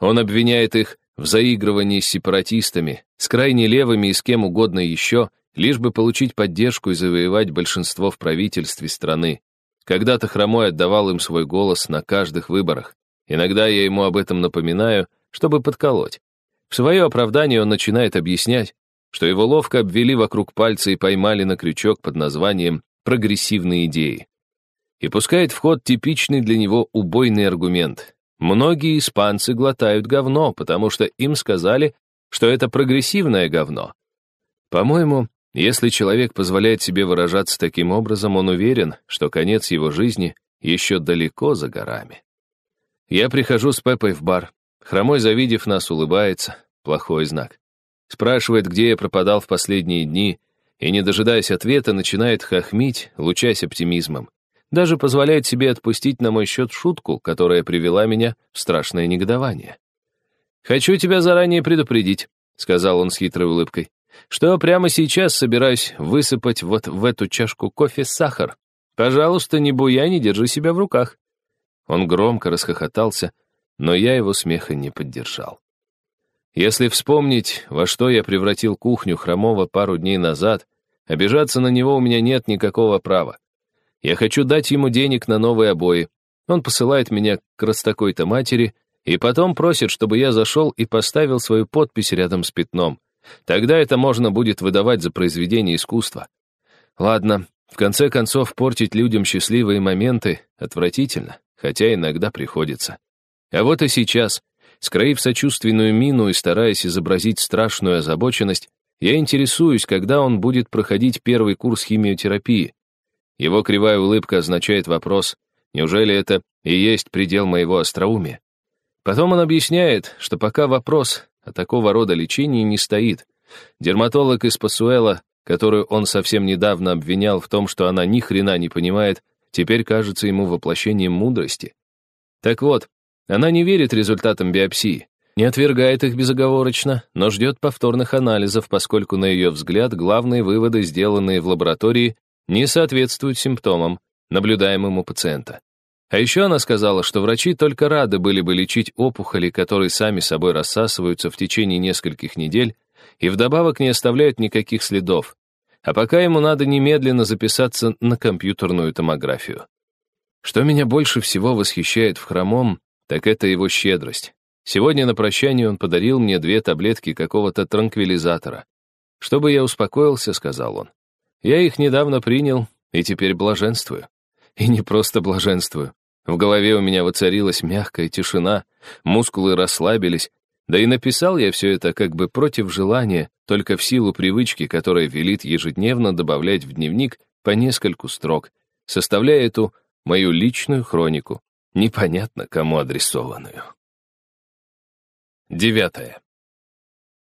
Он обвиняет их в заигрывании с сепаратистами, с крайне левыми и с кем угодно еще, лишь бы получить поддержку и завоевать большинство в правительстве страны. Когда-то Хромой отдавал им свой голос на каждых выборах. Иногда я ему об этом напоминаю, чтобы подколоть. В свое оправдание он начинает объяснять, что его ловко обвели вокруг пальца и поймали на крючок под названием «прогрессивные идеи». И пускает в ход типичный для него убойный аргумент. Многие испанцы глотают говно, потому что им сказали, что это прогрессивное говно. По-моему, если человек позволяет себе выражаться таким образом, он уверен, что конец его жизни еще далеко за горами. Я прихожу с Пепой в бар. Хромой, завидев нас, улыбается. Плохой знак. Спрашивает, где я пропадал в последние дни, и, не дожидаясь ответа, начинает хохмить, лучась оптимизмом. Даже позволяет себе отпустить на мой счет шутку, которая привела меня в страшное негодование. «Хочу тебя заранее предупредить», — сказал он с хитрой улыбкой, «что прямо сейчас собираюсь высыпать вот в эту чашку кофе сахар. Пожалуйста, не буя, не держи себя в руках». Он громко расхохотался, но я его смеха не поддержал. Если вспомнить, во что я превратил кухню Хромова пару дней назад, обижаться на него у меня нет никакого права. Я хочу дать ему денег на новые обои. Он посылает меня к раз такой-то матери и потом просит, чтобы я зашел и поставил свою подпись рядом с пятном. Тогда это можно будет выдавать за произведение искусства. Ладно, в конце концов, портить людям счастливые моменты отвратительно, хотя иногда приходится. А вот и сейчас Скроив сочувственную мину и стараясь изобразить страшную озабоченность, я интересуюсь, когда он будет проходить первый курс химиотерапии. Его кривая улыбка означает вопрос, неужели это и есть предел моего остроумия? Потом он объясняет, что пока вопрос о такого рода лечении не стоит. Дерматолог из Пасуэла, которую он совсем недавно обвинял в том, что она ни хрена не понимает, теперь кажется ему воплощением мудрости. Так вот, она не верит результатам биопсии, не отвергает их безоговорочно, но ждет повторных анализов, поскольку, на ее взгляд, главные выводы, сделанные в лаборатории, не соответствуют симптомам, наблюдаемым у пациента. А еще она сказала, что врачи только рады были бы лечить опухоли, которые сами собой рассасываются в течение нескольких недель и вдобавок не оставляют никаких следов. А пока ему надо немедленно записаться на компьютерную томографию. Что меня больше всего восхищает в хромом, так это его щедрость. Сегодня на прощание он подарил мне две таблетки какого-то транквилизатора. «Чтобы я успокоился», — сказал он. «Я их недавно принял и теперь блаженствую. И не просто блаженствую. В голове у меня воцарилась мягкая тишина, мускулы расслабились, да и написал я все это как бы против желания, только в силу привычки, которая велит ежедневно добавлять в дневник по нескольку строк, составляя эту мою личную хронику непонятно кому адресованную. Девятое.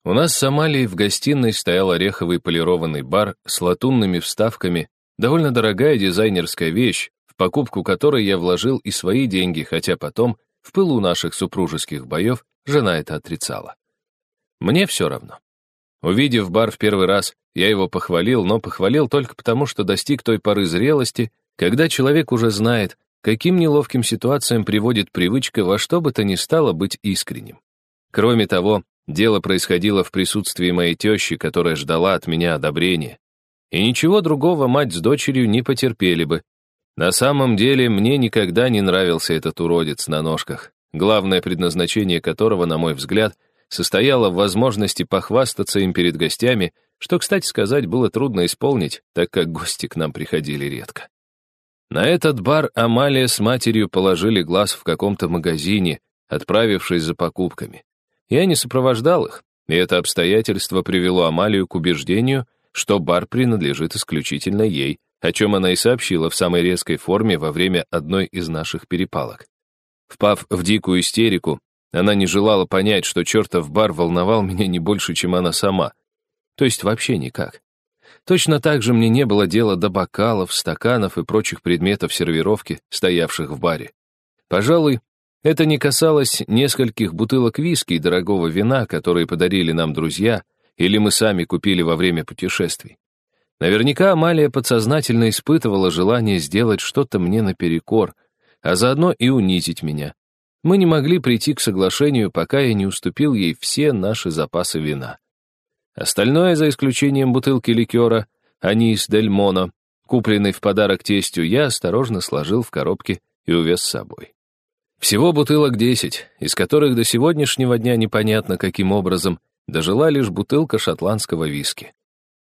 У нас с Амалией в гостиной стоял ореховый полированный бар с латунными вставками, довольно дорогая дизайнерская вещь, в покупку которой я вложил и свои деньги, хотя потом, в пылу наших супружеских боев, жена это отрицала. Мне все равно. Увидев бар в первый раз, я его похвалил, но похвалил только потому, что достиг той поры зрелости, когда человек уже знает, каким неловким ситуациям приводит привычка во что бы то ни стало быть искренним. Кроме того, дело происходило в присутствии моей тещи, которая ждала от меня одобрения. И ничего другого мать с дочерью не потерпели бы. На самом деле, мне никогда не нравился этот уродец на ножках, главное предназначение которого, на мой взгляд, состояло в возможности похвастаться им перед гостями, что, кстати сказать, было трудно исполнить, так как гости к нам приходили редко. На этот бар Амалия с матерью положили глаз в каком-то магазине, отправившись за покупками. Я не сопровождал их, и это обстоятельство привело Амалию к убеждению, что бар принадлежит исключительно ей, о чем она и сообщила в самой резкой форме во время одной из наших перепалок. Впав в дикую истерику, она не желала понять, что чертов бар волновал меня не больше, чем она сама. То есть вообще никак. Точно так же мне не было дела до бокалов, стаканов и прочих предметов сервировки, стоявших в баре. Пожалуй, это не касалось нескольких бутылок виски и дорогого вина, которые подарили нам друзья, или мы сами купили во время путешествий. Наверняка Амалия подсознательно испытывала желание сделать что-то мне наперекор, а заодно и унизить меня. Мы не могли прийти к соглашению, пока я не уступил ей все наши запасы вина. Остальное, за исключением бутылки ликера «Анис Дель Моно», купленной в подарок тестю, я осторожно сложил в коробке и увез с собой. Всего бутылок десять, из которых до сегодняшнего дня непонятно каким образом дожила лишь бутылка шотландского виски.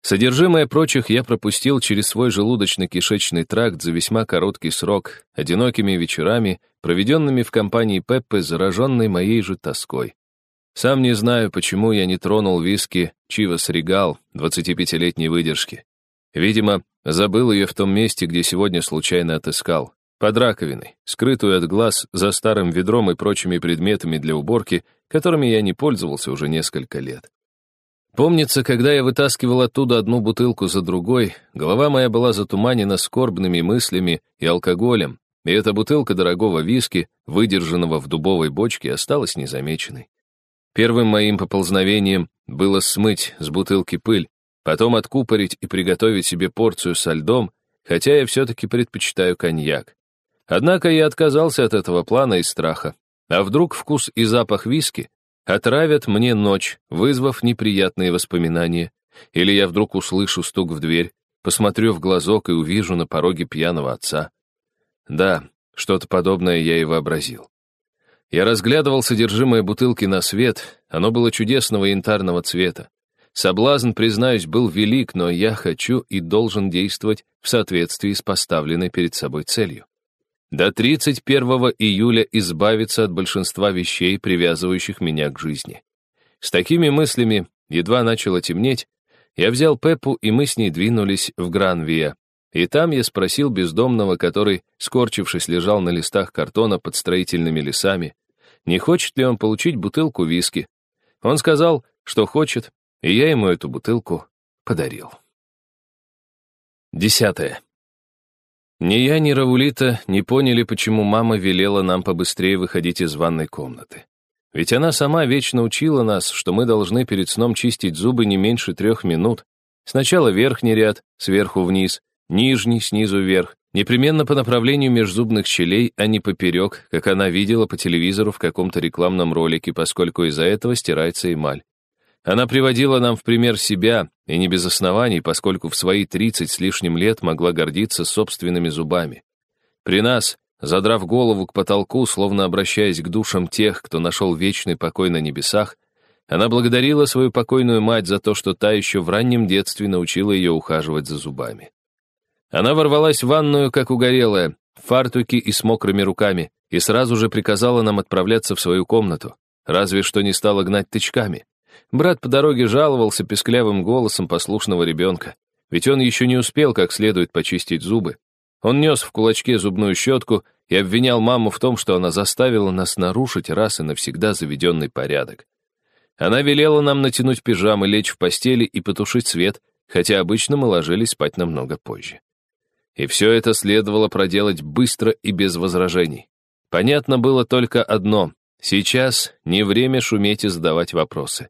Содержимое прочих я пропустил через свой желудочно-кишечный тракт за весьма короткий срок, одинокими вечерами, проведенными в компании Пеппы, зараженной моей же тоской. Сам не знаю, почему я не тронул виски Чивас Регал 25-летней выдержки. Видимо, забыл ее в том месте, где сегодня случайно отыскал. Под раковиной, скрытую от глаз за старым ведром и прочими предметами для уборки, которыми я не пользовался уже несколько лет. Помнится, когда я вытаскивал оттуда одну бутылку за другой, голова моя была затуманена скорбными мыслями и алкоголем, и эта бутылка дорогого виски, выдержанного в дубовой бочке, осталась незамеченной. Первым моим поползновением было смыть с бутылки пыль, потом откупорить и приготовить себе порцию со льдом, хотя я все-таки предпочитаю коньяк. Однако я отказался от этого плана из страха. А вдруг вкус и запах виски Отравят мне ночь, вызвав неприятные воспоминания. Или я вдруг услышу стук в дверь, посмотрю в глазок и увижу на пороге пьяного отца. Да, что-то подобное я и вообразил. Я разглядывал содержимое бутылки на свет, оно было чудесного янтарного цвета. Соблазн, признаюсь, был велик, но я хочу и должен действовать в соответствии с поставленной перед собой целью до 31 июля избавиться от большинства вещей, привязывающих меня к жизни. С такими мыслями, едва начало темнеть, я взял Пеппу, и мы с ней двинулись в Гранвия. И там я спросил бездомного, который, скорчившись, лежал на листах картона под строительными лесами, не хочет ли он получить бутылку виски. Он сказал, что хочет, и я ему эту бутылку подарил. Десятое. Ни я, ни Равулита не поняли, почему мама велела нам побыстрее выходить из ванной комнаты. Ведь она сама вечно учила нас, что мы должны перед сном чистить зубы не меньше трех минут. Сначала верхний ряд, сверху вниз, нижний, снизу вверх, непременно по направлению межзубных щелей, а не поперек, как она видела по телевизору в каком-то рекламном ролике, поскольку из-за этого стирается эмаль. Она приводила нам в пример себя, и не без оснований, поскольку в свои тридцать с лишним лет могла гордиться собственными зубами. При нас, задрав голову к потолку, словно обращаясь к душам тех, кто нашел вечный покой на небесах, она благодарила свою покойную мать за то, что та еще в раннем детстве научила ее ухаживать за зубами. Она ворвалась в ванную, как угорелая, в фартуке и с мокрыми руками, и сразу же приказала нам отправляться в свою комнату, разве что не стала гнать тычками. Брат по дороге жаловался песклявым голосом послушного ребенка, ведь он еще не успел как следует почистить зубы. Он нес в кулачке зубную щетку и обвинял маму в том, что она заставила нас нарушить раз и навсегда заведенный порядок. Она велела нам натянуть пижамы, лечь в постели и потушить свет, хотя обычно мы ложились спать намного позже. И все это следовало проделать быстро и без возражений. Понятно было только одно — сейчас не время шуметь и задавать вопросы.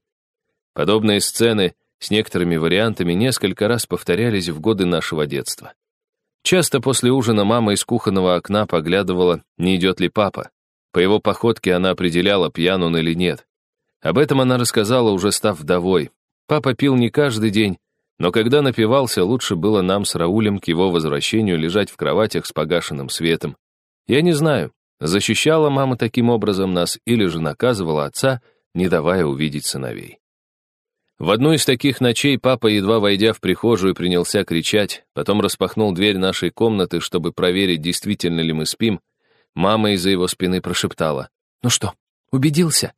Подобные сцены с некоторыми вариантами несколько раз повторялись в годы нашего детства. Часто после ужина мама из кухонного окна поглядывала, не идет ли папа. По его походке она определяла, пьян он или нет. Об этом она рассказала, уже став вдовой. Папа пил не каждый день, но когда напивался, лучше было нам с Раулем к его возвращению лежать в кроватях с погашенным светом. Я не знаю, защищала мама таким образом нас или же наказывала отца, не давая увидеть сыновей. В одну из таких ночей папа, едва войдя в прихожую, принялся кричать, потом распахнул дверь нашей комнаты, чтобы проверить, действительно ли мы спим. Мама из-за его спины прошептала. «Ну что, убедился?»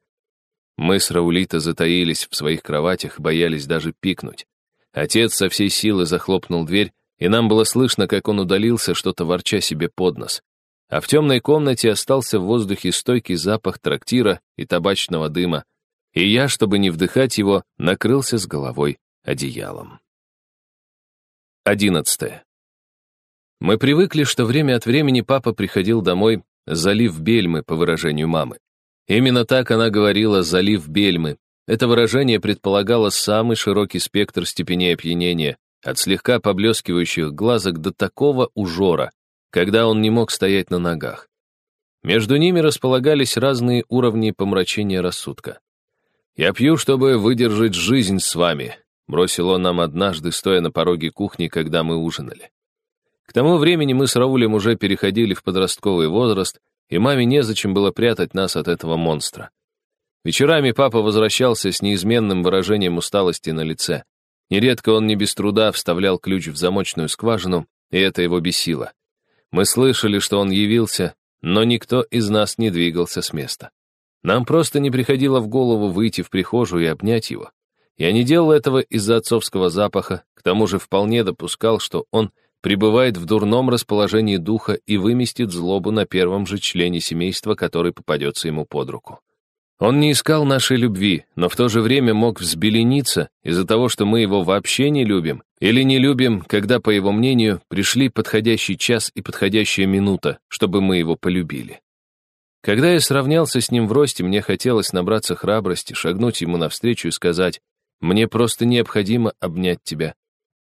Мы с Раулита затаились в своих кроватях, боялись даже пикнуть. Отец со всей силы захлопнул дверь, и нам было слышно, как он удалился, что-то ворча себе под нос. а в темной комнате остался в воздухе стойкий запах трактира и табачного дыма, и я, чтобы не вдыхать его, накрылся с головой одеялом. Одиннадцатое. Мы привыкли, что время от времени папа приходил домой, залив бельмы, по выражению мамы. Именно так она говорила «залив бельмы». Это выражение предполагало самый широкий спектр степеней опьянения, от слегка поблескивающих глазок до такого ужора, когда он не мог стоять на ногах. Между ними располагались разные уровни помрачения рассудка. «Я пью, чтобы выдержать жизнь с вами», — бросил он нам однажды, стоя на пороге кухни, когда мы ужинали. К тому времени мы с Раулем уже переходили в подростковый возраст, и маме незачем было прятать нас от этого монстра. Вечерами папа возвращался с неизменным выражением усталости на лице. Нередко он не без труда вставлял ключ в замочную скважину, и это его бесило. Мы слышали, что он явился, но никто из нас не двигался с места. Нам просто не приходило в голову выйти в прихожую и обнять его. Я не делал этого из-за отцовского запаха, к тому же вполне допускал, что он пребывает в дурном расположении духа и выместит злобу на первом же члене семейства, который попадется ему под руку. Он не искал нашей любви, но в то же время мог взбелениться из-за того, что мы его вообще не любим, или не любим, когда, по его мнению, пришли подходящий час и подходящая минута, чтобы мы его полюбили. Когда я сравнялся с ним в росте, мне хотелось набраться храбрости, шагнуть ему навстречу и сказать, «Мне просто необходимо обнять тебя,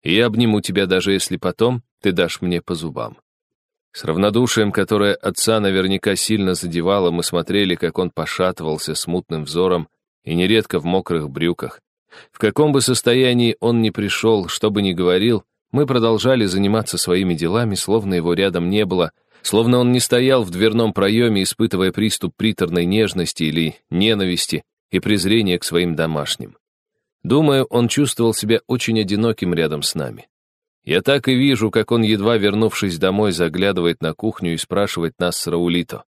и я обниму тебя, даже если потом ты дашь мне по зубам». С равнодушием, которое отца наверняка сильно задевало, мы смотрели, как он пошатывался смутным взором и нередко в мокрых брюках. В каком бы состоянии он ни пришел, что бы ни говорил, мы продолжали заниматься своими делами, словно его рядом не было, словно он не стоял в дверном проеме, испытывая приступ приторной нежности или ненависти и презрения к своим домашним. Думаю, он чувствовал себя очень одиноким рядом с нами. Я так и вижу, как он, едва вернувшись домой, заглядывает на кухню и спрашивает нас с Раулито.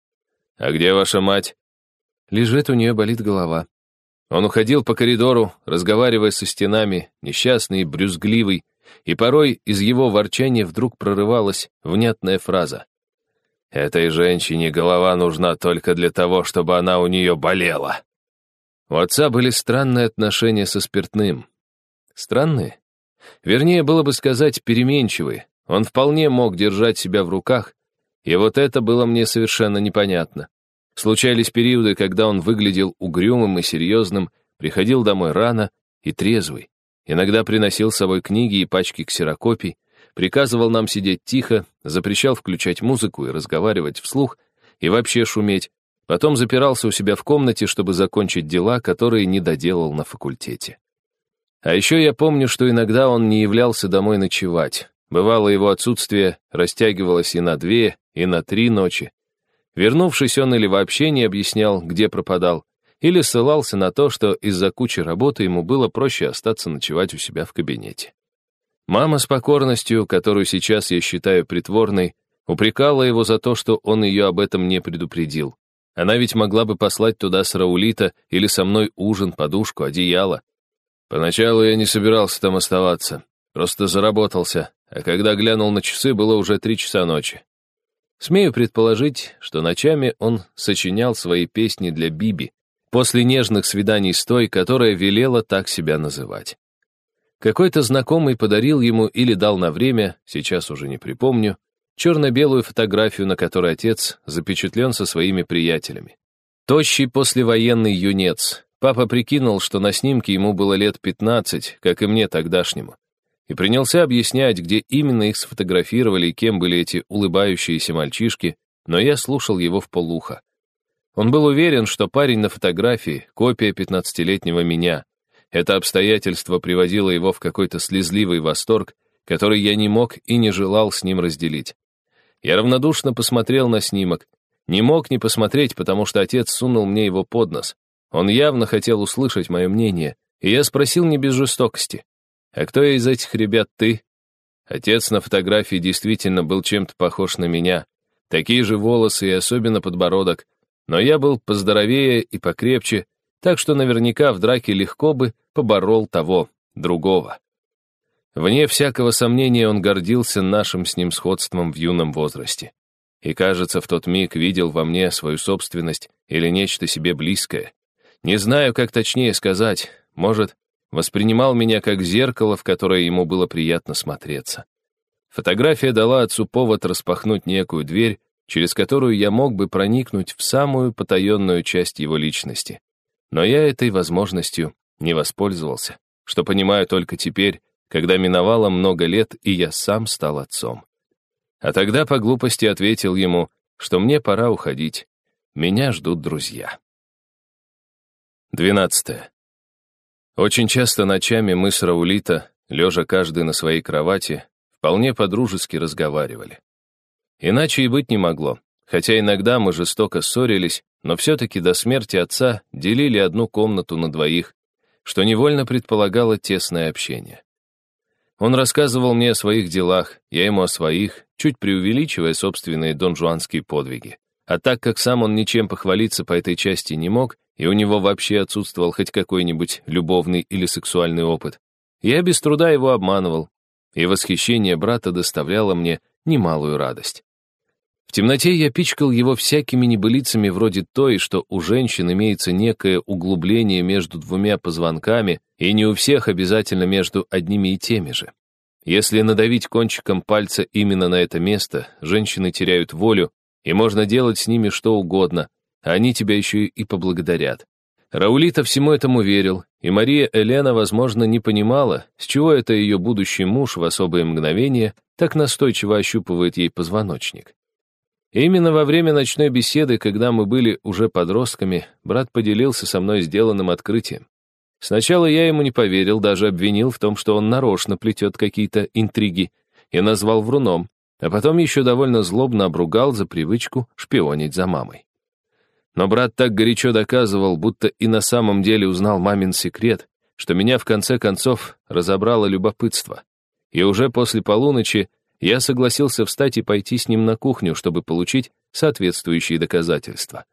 «А где ваша мать?» Лежит, у нее болит голова. Он уходил по коридору, разговаривая со стенами, несчастный брюзгливый, и порой из его ворчания вдруг прорывалась внятная фраза. «Этой женщине голова нужна только для того, чтобы она у нее болела». У отца были странные отношения со спиртным. Странные? Вернее, было бы сказать, переменчивые. Он вполне мог держать себя в руках, и вот это было мне совершенно непонятно. Случались периоды, когда он выглядел угрюмым и серьезным, приходил домой рано и трезвый. Иногда приносил с собой книги и пачки ксерокопий, приказывал нам сидеть тихо, запрещал включать музыку и разговаривать вслух, и вообще шуметь, Потом запирался у себя в комнате, чтобы закончить дела, которые не доделал на факультете. А еще я помню, что иногда он не являлся домой ночевать. Бывало, его отсутствие растягивалось и на две, и на три ночи. Вернувшись, он или вообще не объяснял, где пропадал, или ссылался на то, что из-за кучи работы ему было проще остаться ночевать у себя в кабинете. Мама с покорностью, которую сейчас я считаю притворной, упрекала его за то, что он ее об этом не предупредил. Она ведь могла бы послать туда с Раулита или со мной ужин, подушку, одеяло. Поначалу я не собирался там оставаться, просто заработался, а когда глянул на часы, было уже три часа ночи. Смею предположить, что ночами он сочинял свои песни для Биби, после нежных свиданий с той, которая велела так себя называть. Какой-то знакомый подарил ему или дал на время, сейчас уже не припомню, черно-белую фотографию, на которой отец запечатлен со своими приятелями. Тощий послевоенный юнец. Папа прикинул, что на снимке ему было лет 15, как и мне тогдашнему. И принялся объяснять, где именно их сфотографировали и кем были эти улыбающиеся мальчишки, но я слушал его в полухо. Он был уверен, что парень на фотографии — копия пятнадцатилетнего меня. Это обстоятельство приводило его в какой-то слезливый восторг, который я не мог и не желал с ним разделить. Я равнодушно посмотрел на снимок. Не мог не посмотреть, потому что отец сунул мне его под нос. Он явно хотел услышать мое мнение, и я спросил не без жестокости. «А кто из этих ребят ты?» Отец на фотографии действительно был чем-то похож на меня. Такие же волосы и особенно подбородок. Но я был поздоровее и покрепче, так что наверняка в драке легко бы поборол того, другого. Вне всякого сомнения он гордился нашим с ним сходством в юном возрасте. и, кажется, в тот миг видел во мне свою собственность или нечто себе близкое. Не знаю, как точнее сказать, может, воспринимал меня как зеркало, в которое ему было приятно смотреться. Фотография дала отцу повод распахнуть некую дверь, через которую я мог бы проникнуть в самую потаенную часть его личности. Но я этой возможностью не воспользовался, что понимаю только теперь, когда миновало много лет, и я сам стал отцом. А тогда по глупости ответил ему, что мне пора уходить. Меня ждут друзья. 12. Очень часто ночами мы с Раулита, лежа каждый на своей кровати, вполне подружески разговаривали. Иначе и быть не могло, хотя иногда мы жестоко ссорились, но все-таки до смерти отца делили одну комнату на двоих, что невольно предполагало тесное общение. Он рассказывал мне о своих делах, я ему о своих, чуть преувеличивая собственные донжуанские подвиги. А так как сам он ничем похвалиться по этой части не мог, и у него вообще отсутствовал хоть какой-нибудь любовный или сексуальный опыт, я без труда его обманывал, и восхищение брата доставляло мне немалую радость. Темноте я пичкал его всякими небылицами вроде той, что у женщин имеется некое углубление между двумя позвонками, и не у всех обязательно между одними и теми же. Если надавить кончиком пальца именно на это место, женщины теряют волю, и можно делать с ними что угодно, а они тебя еще и поблагодарят. Раулита всему этому верил, и Мария Элена, возможно, не понимала, с чего это ее будущий муж в особые мгновения так настойчиво ощупывает ей позвоночник. Именно во время ночной беседы, когда мы были уже подростками, брат поделился со мной сделанным открытием. Сначала я ему не поверил, даже обвинил в том, что он нарочно плетет какие-то интриги, и назвал вруном, а потом еще довольно злобно обругал за привычку шпионить за мамой. Но брат так горячо доказывал, будто и на самом деле узнал мамин секрет, что меня в конце концов разобрало любопытство. И уже после полуночи я согласился встать и пойти с ним на кухню, чтобы получить соответствующие доказательства.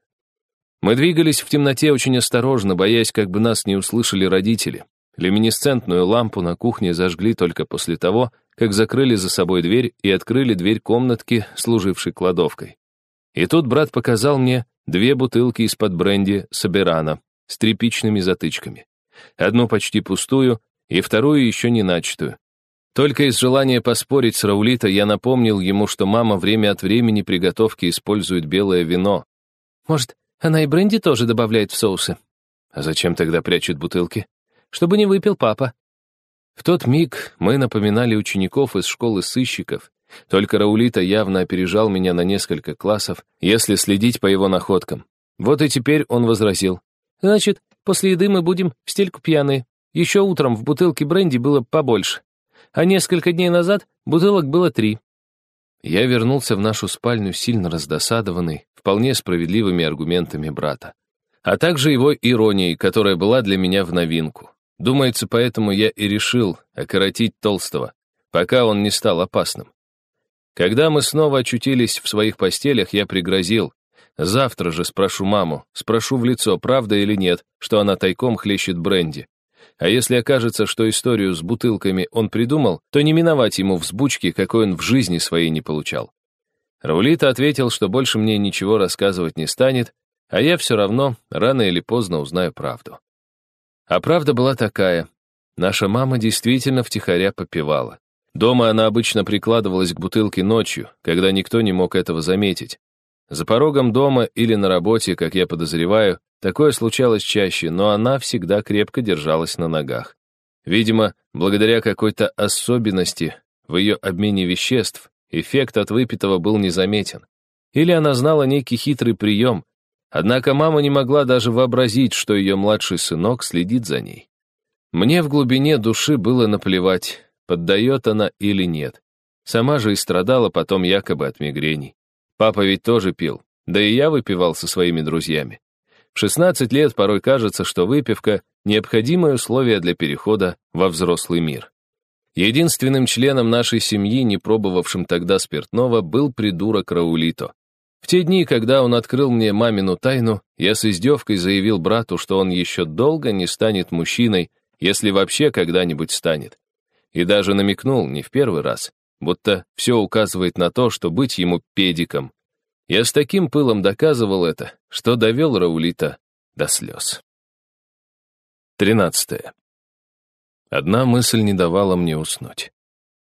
Мы двигались в темноте очень осторожно, боясь, как бы нас не услышали родители. Люминесцентную лампу на кухне зажгли только после того, как закрыли за собой дверь и открыли дверь комнатки, служившей кладовкой. И тут брат показал мне две бутылки из-под бренди Соберана с тряпичными затычками. Одну почти пустую и вторую еще не начатую. Только из желания поспорить с Раулита я напомнил ему, что мама время от времени при готовке использует белое вино. «Может, она и бренди тоже добавляет в соусы?» «А зачем тогда прячет бутылки?» «Чтобы не выпил папа». В тот миг мы напоминали учеников из школы сыщиков, только Раулита явно опережал меня на несколько классов, если следить по его находкам. Вот и теперь он возразил. «Значит, после еды мы будем в стельку пьяные. Еще утром в бутылке бренди было побольше а несколько дней назад бутылок было три. Я вернулся в нашу спальню сильно раздосадованный, вполне справедливыми аргументами брата, а также его иронией, которая была для меня в новинку. Думается, поэтому я и решил окоротить Толстого, пока он не стал опасным. Когда мы снова очутились в своих постелях, я пригрозил. Завтра же спрошу маму, спрошу в лицо, правда или нет, что она тайком хлещет бренди. А если окажется, что историю с бутылками он придумал, то не миновать ему взбучки, какой он в жизни своей не получал. Раулита ответил, что больше мне ничего рассказывать не станет, а я все равно рано или поздно узнаю правду. А правда была такая. Наша мама действительно втихаря попивала. Дома она обычно прикладывалась к бутылке ночью, когда никто не мог этого заметить. За порогом дома или на работе, как я подозреваю, Такое случалось чаще, но она всегда крепко держалась на ногах. Видимо, благодаря какой-то особенности в ее обмене веществ, эффект от выпитого был незаметен. Или она знала некий хитрый прием, однако мама не могла даже вообразить, что ее младший сынок следит за ней. Мне в глубине души было наплевать, поддает она или нет. Сама же и страдала потом якобы от мигрений. Папа ведь тоже пил, да и я выпивал со своими друзьями. В 16 лет порой кажется, что выпивка — необходимое условие для перехода во взрослый мир. Единственным членом нашей семьи, не пробовавшим тогда спиртного, был придурок Раулито. В те дни, когда он открыл мне мамину тайну, я с издевкой заявил брату, что он еще долго не станет мужчиной, если вообще когда-нибудь станет. И даже намекнул, не в первый раз, будто все указывает на то, что быть ему педиком Я с таким пылом доказывал это, что довел Раулита до слез. Тринадцатое. Одна мысль не давала мне уснуть.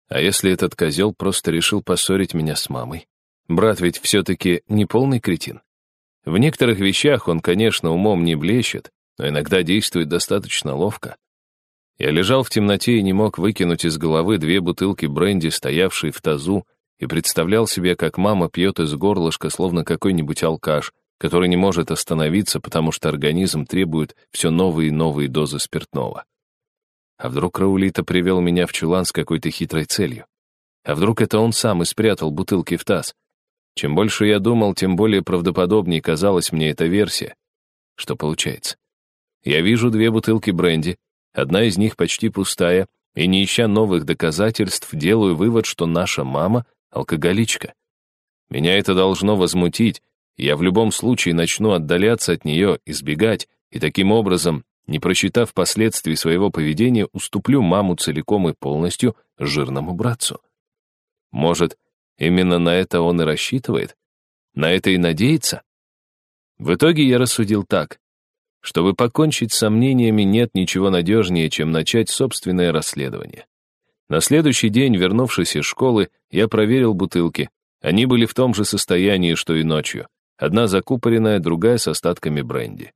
А если этот козел просто решил поссорить меня с мамой? Брат ведь все-таки не полный кретин. В некоторых вещах он, конечно, умом не блещет, но иногда действует достаточно ловко. Я лежал в темноте и не мог выкинуть из головы две бутылки бренди, стоявшие в тазу, и представлял себе, как мама пьет из горлышка, словно какой-нибудь алкаш, который не может остановиться, потому что организм требует все новые и новые дозы спиртного. А вдруг Раулита привел меня в чулан с какой-то хитрой целью? А вдруг это он сам и спрятал бутылки в таз? Чем больше я думал, тем более правдоподобнее казалась мне эта версия. Что получается? Я вижу две бутылки бренди, одна из них почти пустая, и не ища новых доказательств, делаю вывод, что наша мама — алкоголичка. Меня это должно возмутить, я в любом случае начну отдаляться от нее, избегать, и таким образом, не просчитав последствий своего поведения, уступлю маму целиком и полностью жирному братцу. Может, Именно на это он и рассчитывает? На это и надеется? В итоге я рассудил так. Чтобы покончить с сомнениями, нет ничего надежнее, чем начать собственное расследование. На следующий день, вернувшись из школы, я проверил бутылки. Они были в том же состоянии, что и ночью. Одна закупоренная, другая с остатками бренди.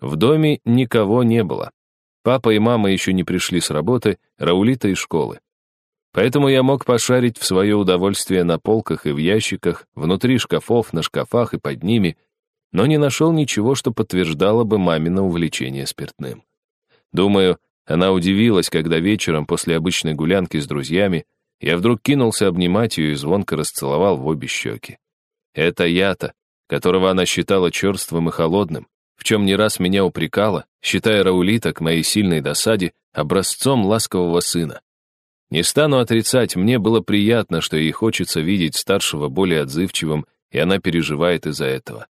В доме никого не было. Папа и мама еще не пришли с работы, Раулита из школы. Поэтому я мог пошарить в свое удовольствие на полках и в ящиках, внутри шкафов, на шкафах и под ними, но не нашел ничего, что подтверждало бы мамино увлечение спиртным. Думаю, она удивилась, когда вечером после обычной гулянки с друзьями я вдруг кинулся обнимать ее и звонко расцеловал в обе щеки. Это я-то, которого она считала черствым и холодным, в чем не раз меня упрекала, считая Раулита к моей сильной досаде образцом ласкового сына. Не стану отрицать, мне было приятно, что ей хочется видеть старшего более отзывчивым, и она переживает из-за этого.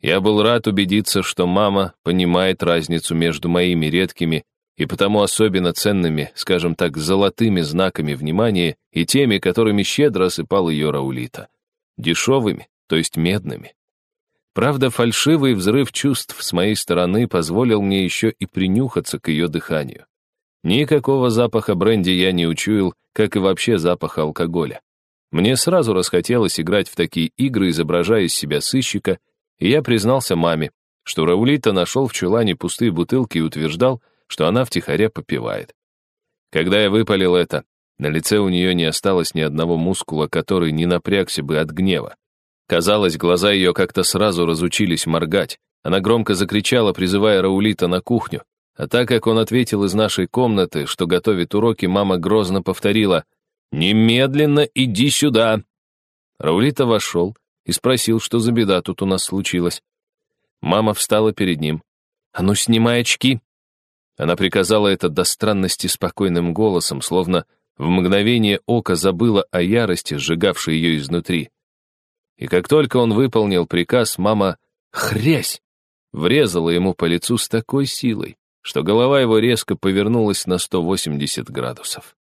Я был рад убедиться, что мама понимает разницу между моими редкими и потому особенно ценными, скажем так, золотыми знаками внимания и теми, которыми щедро осыпал ее Раулита. Дешевыми, то есть медными. Правда, фальшивый взрыв чувств с моей стороны позволил мне еще и принюхаться к ее дыханию. Никакого запаха бренди я не учуял, как и вообще запаха алкоголя. Мне сразу расхотелось играть в такие игры, изображая из себя сыщика, и я признался маме, что Раулита нашел в чулане пустые бутылки и утверждал, что она втихаря попивает. Когда я выпалил это, на лице у нее не осталось ни одного мускула, который не напрягся бы от гнева. Казалось, глаза ее как-то сразу разучились моргать. Она громко закричала, призывая Раулита на кухню. А так как он ответил из нашей комнаты, что готовит уроки, мама грозно повторила «Немедленно иди сюда!» Раулита вошел и спросил, что за беда тут у нас случилась. Мама встала перед ним. «А ну, снимай очки!» Она приказала это до странности спокойным голосом, словно в мгновение ока забыла о ярости, сжигавшей ее изнутри. И как только он выполнил приказ, мама «Хрясь!» врезала ему по лицу с такой силой, что голова его резко повернулась на 180 градусов.